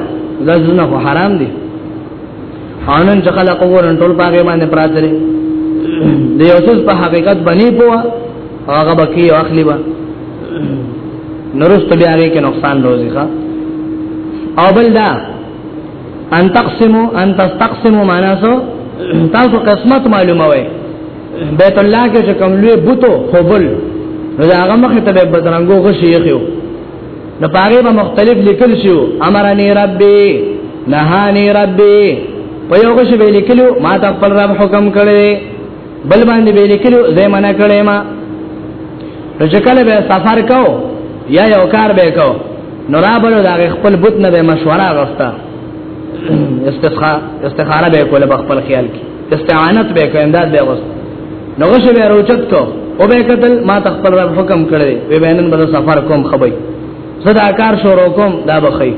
دا زونه خو حرام دي انن چې خلق ورن ټول پاګې باندې پراته دي د یوسف په حقیقت باندې پوهه هغه بکی او اخلی با نرست بیا هغه کې نقصان روزي ښا او بل دا ان تقسمو ان تستقسمو معنا سو تاسو قسمت معلومه وای بیت الله کې چې کوم لوی بوتو خپل نو دا هغه مخ ته به بدرنګو غشي یخیو نو پاره به مختلف لیکل شو امرنی ربي نهانی ربي په یو غشي به لیکلو ما ته خپل رب حکم کړی بل باندې به لیکلو زې منه کړې ما رجکل به سفر کو یا یو کار به کو نو را بلو دا خپل بوت نه به مشوره غوښته استخاره استخاره به کوله خپل خیال کې استعانت به کوي انداز به وست نو غشه به روچت کو او به قتل ما تخپل رب حکم کړی وی بینن بل سفر کوم خبي صدا کار شروع کوم دا بخی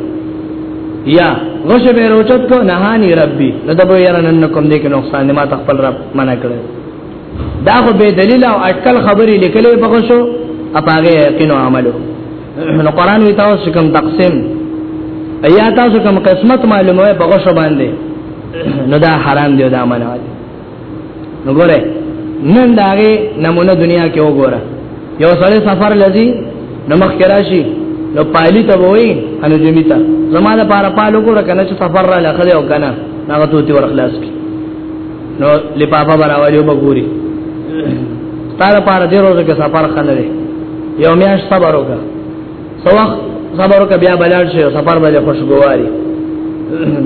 یا غش به روچت کو نهانی ربی نو دبو یرنن کوم دې کې نقصان نه ما تخپل رب منع کړ دا خو به دلیل او اٹکل خبرې لیکلې بغشو اپاغه یقین عملو نو قران وی تاسو کوم تقسیم ایا تاسو کوم قسمت معلومه بغشو باندې نو دا حرام دی دا منع دی نو ګوره نن دا غي نمونه دنیا کې وګوره یو سړی سفر لذي نو مخ کې راشي نو پایلی ته وای انو جمیتا زما د پاره پالو ګوره کنه چې سفر را لخه او کنه هغه توتی ور خلاص کی نو لپاپا براوالي وګوري ستاره پاره دې روزه کې سفر خلره یو میاش صبر وکړه سواخ صبر وکړه بیا بلار شي سفر باندې خوشګواري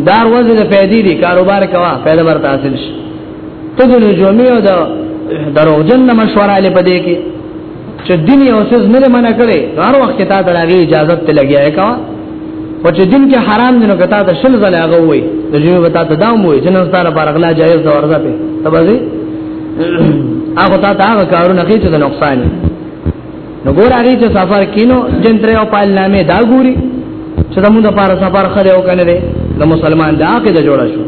دار وځي د پیدې دي کاروبار کوا پیدا ورته حاصل شي ته د نجومي او د دروغجن مشوره لې پدې کې چې دین یو څه نه منع کړي هر وخت ته د هغه اجازه ته لګیای کا او چې دین کې حرام دي نو کته ته شل زله هغه وي د جوړ وتا ته دام وي چې نن ستاره پر اغلا جایز دا ورځه په تبازي هغه تا ته هغه کارونه کوي چې د نقصان نو ګور هغه چې سفر کینو جنتره او پال نامې دا ګوري چې زموږ لپاره سفر خره او کنه دی د مسلمان د عقید جوړ شو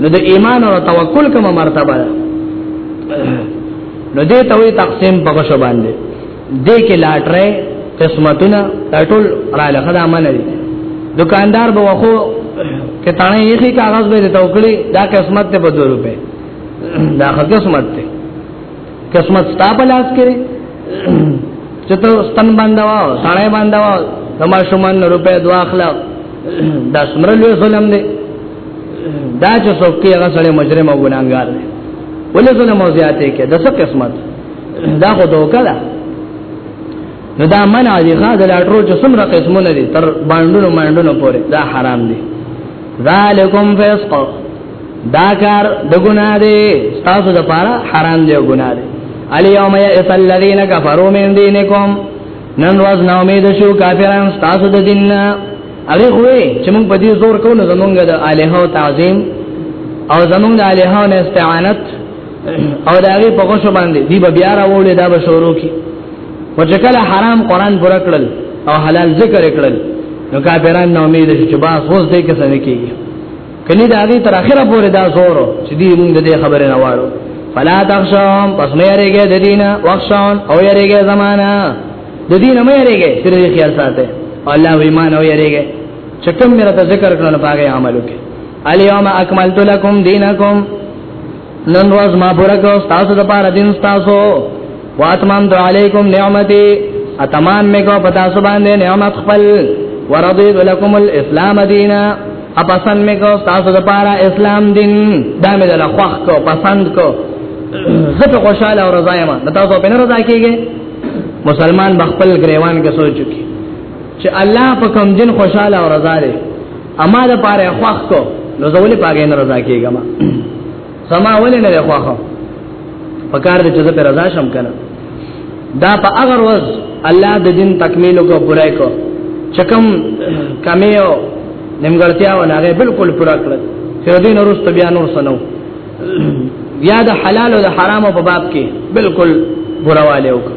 نو د ایمان او توکل کومه مرتبه ده نو دې ته وي تقسیم په غشو باندې دې کې لاټره قسمتونه ټول را لخه دا منه دي دکاندار به وخو کې تانه یې کاغذ به ته وکړي دا قسمت ته په 2 روپے دا قسمت ته قسمت ستا په لاس کې چې ته ستن باندې واو سړی باندې واو زما شومان روپې دوا اخلا دا څومره لوی ظلم دی دا چې څوک یې هغه سړی مجرم او ګناګار دی ولې ظلم او زیاتې کې د څه قسمت دا خو دوکه ده نو دا منع دي غا د لاټرو چې څومره قسمونه دي تر باندونو باندونو پورې دا حرام دي ذالکم فسق دا کار د ګنا دی تاسو د پاره حرام دی ګنا دی الیوم یئس الذین کفروا من دینکم نن ورځ نو امید شو کافرانو تاسو د دین نه هغه وې چې موږ په دې زور کوو نو زمونږ د الہو تعظیم او زمونږ د الہو نه استعانت او د هغه په غوښه باندې دی به بیا راوړل دا به شروع کی او چې کله حرام قران پر کړل او حلال ذکر کړل نو کافرانو امید شو چې با خوښ دې کې څه نه کیږي کلی دا غي تر اخره پورې دا زور چې دی موږ د دې خبرې نه وایو فلا تخشوهم پس مې یریږي د دینه وخشون او یریږي زمانہ د دینه مې یریږي تر دې خیال ساته الله ایمان او یریږي چې کوم مې راته ذکر کړو نه پاګه عمل وکړي الیوم اکملت لکم دینکم نن ورځ ما پوره کو تاسو د پاره دین تاسو واتمام تو علیکم نعمتي اتمام مې کو پتا سو باندې نعمت خپل ورضیت لکم الاسلام دینا اپسند می کو تاسو د پاره اسلام دین دا می دل خوخ کو پسند کو زه په خوشاله او رضا یم دا تاسو په نه رضا کیږي مسلمان بخپل گریوان کې سوچ چکی چې الله په کوم دین خوشاله او رضا لري اما د پاره خوخ کو نو زولې پاګې نه رضا کیږم سما ولې نه دی خوښه په کار دې چې زه پر رضا شم کنه دا په هغه ورځ الله د دین تکمیل کو پوره کو چکم کمیو نیمګړتیا و نه بالکل پوره کړ چې دین ورست بیا نور سنو یا د حلال او د حرام په باب کې بالکل پوره والے وکړه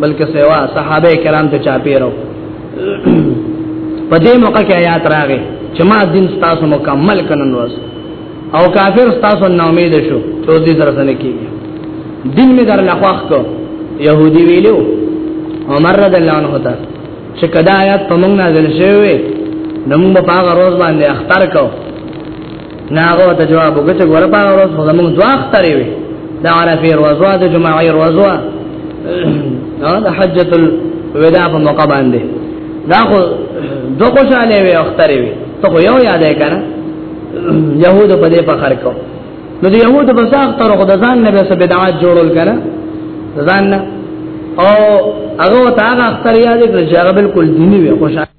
بلکې سوا صحابه کرام ته چا پیرو په دې موقع کې آیات راغې چې ما دین تاسو مکمل کنن وس او کافر تاسو نه امید شو چې دې سره سره کیږي دین می در لخواخ کو يهودي ویلو عمر رضی الله عنه ته چې کدا آیات په موږ نازل شوی نو موږ په هغه روز باندې اختر کو ناغو ته جواب وګټه ګوره په ورځ خو زموږ دوه اخترې وي دا عرفه ورځوا د جمعې ورځوا نو د حجۃ الوداع په موقع باندې دا خو دوه خوشاله وي اخترې وي ته خو یو یادې کنه يهود په دې په خر کو نو د يهود په ځاخ تر خو د ځان نه به څه بدعات جوړول کنه ځان نه او هغه ته هغه اختر یاد کړ چې هغه بالکل دیني وي خوشاله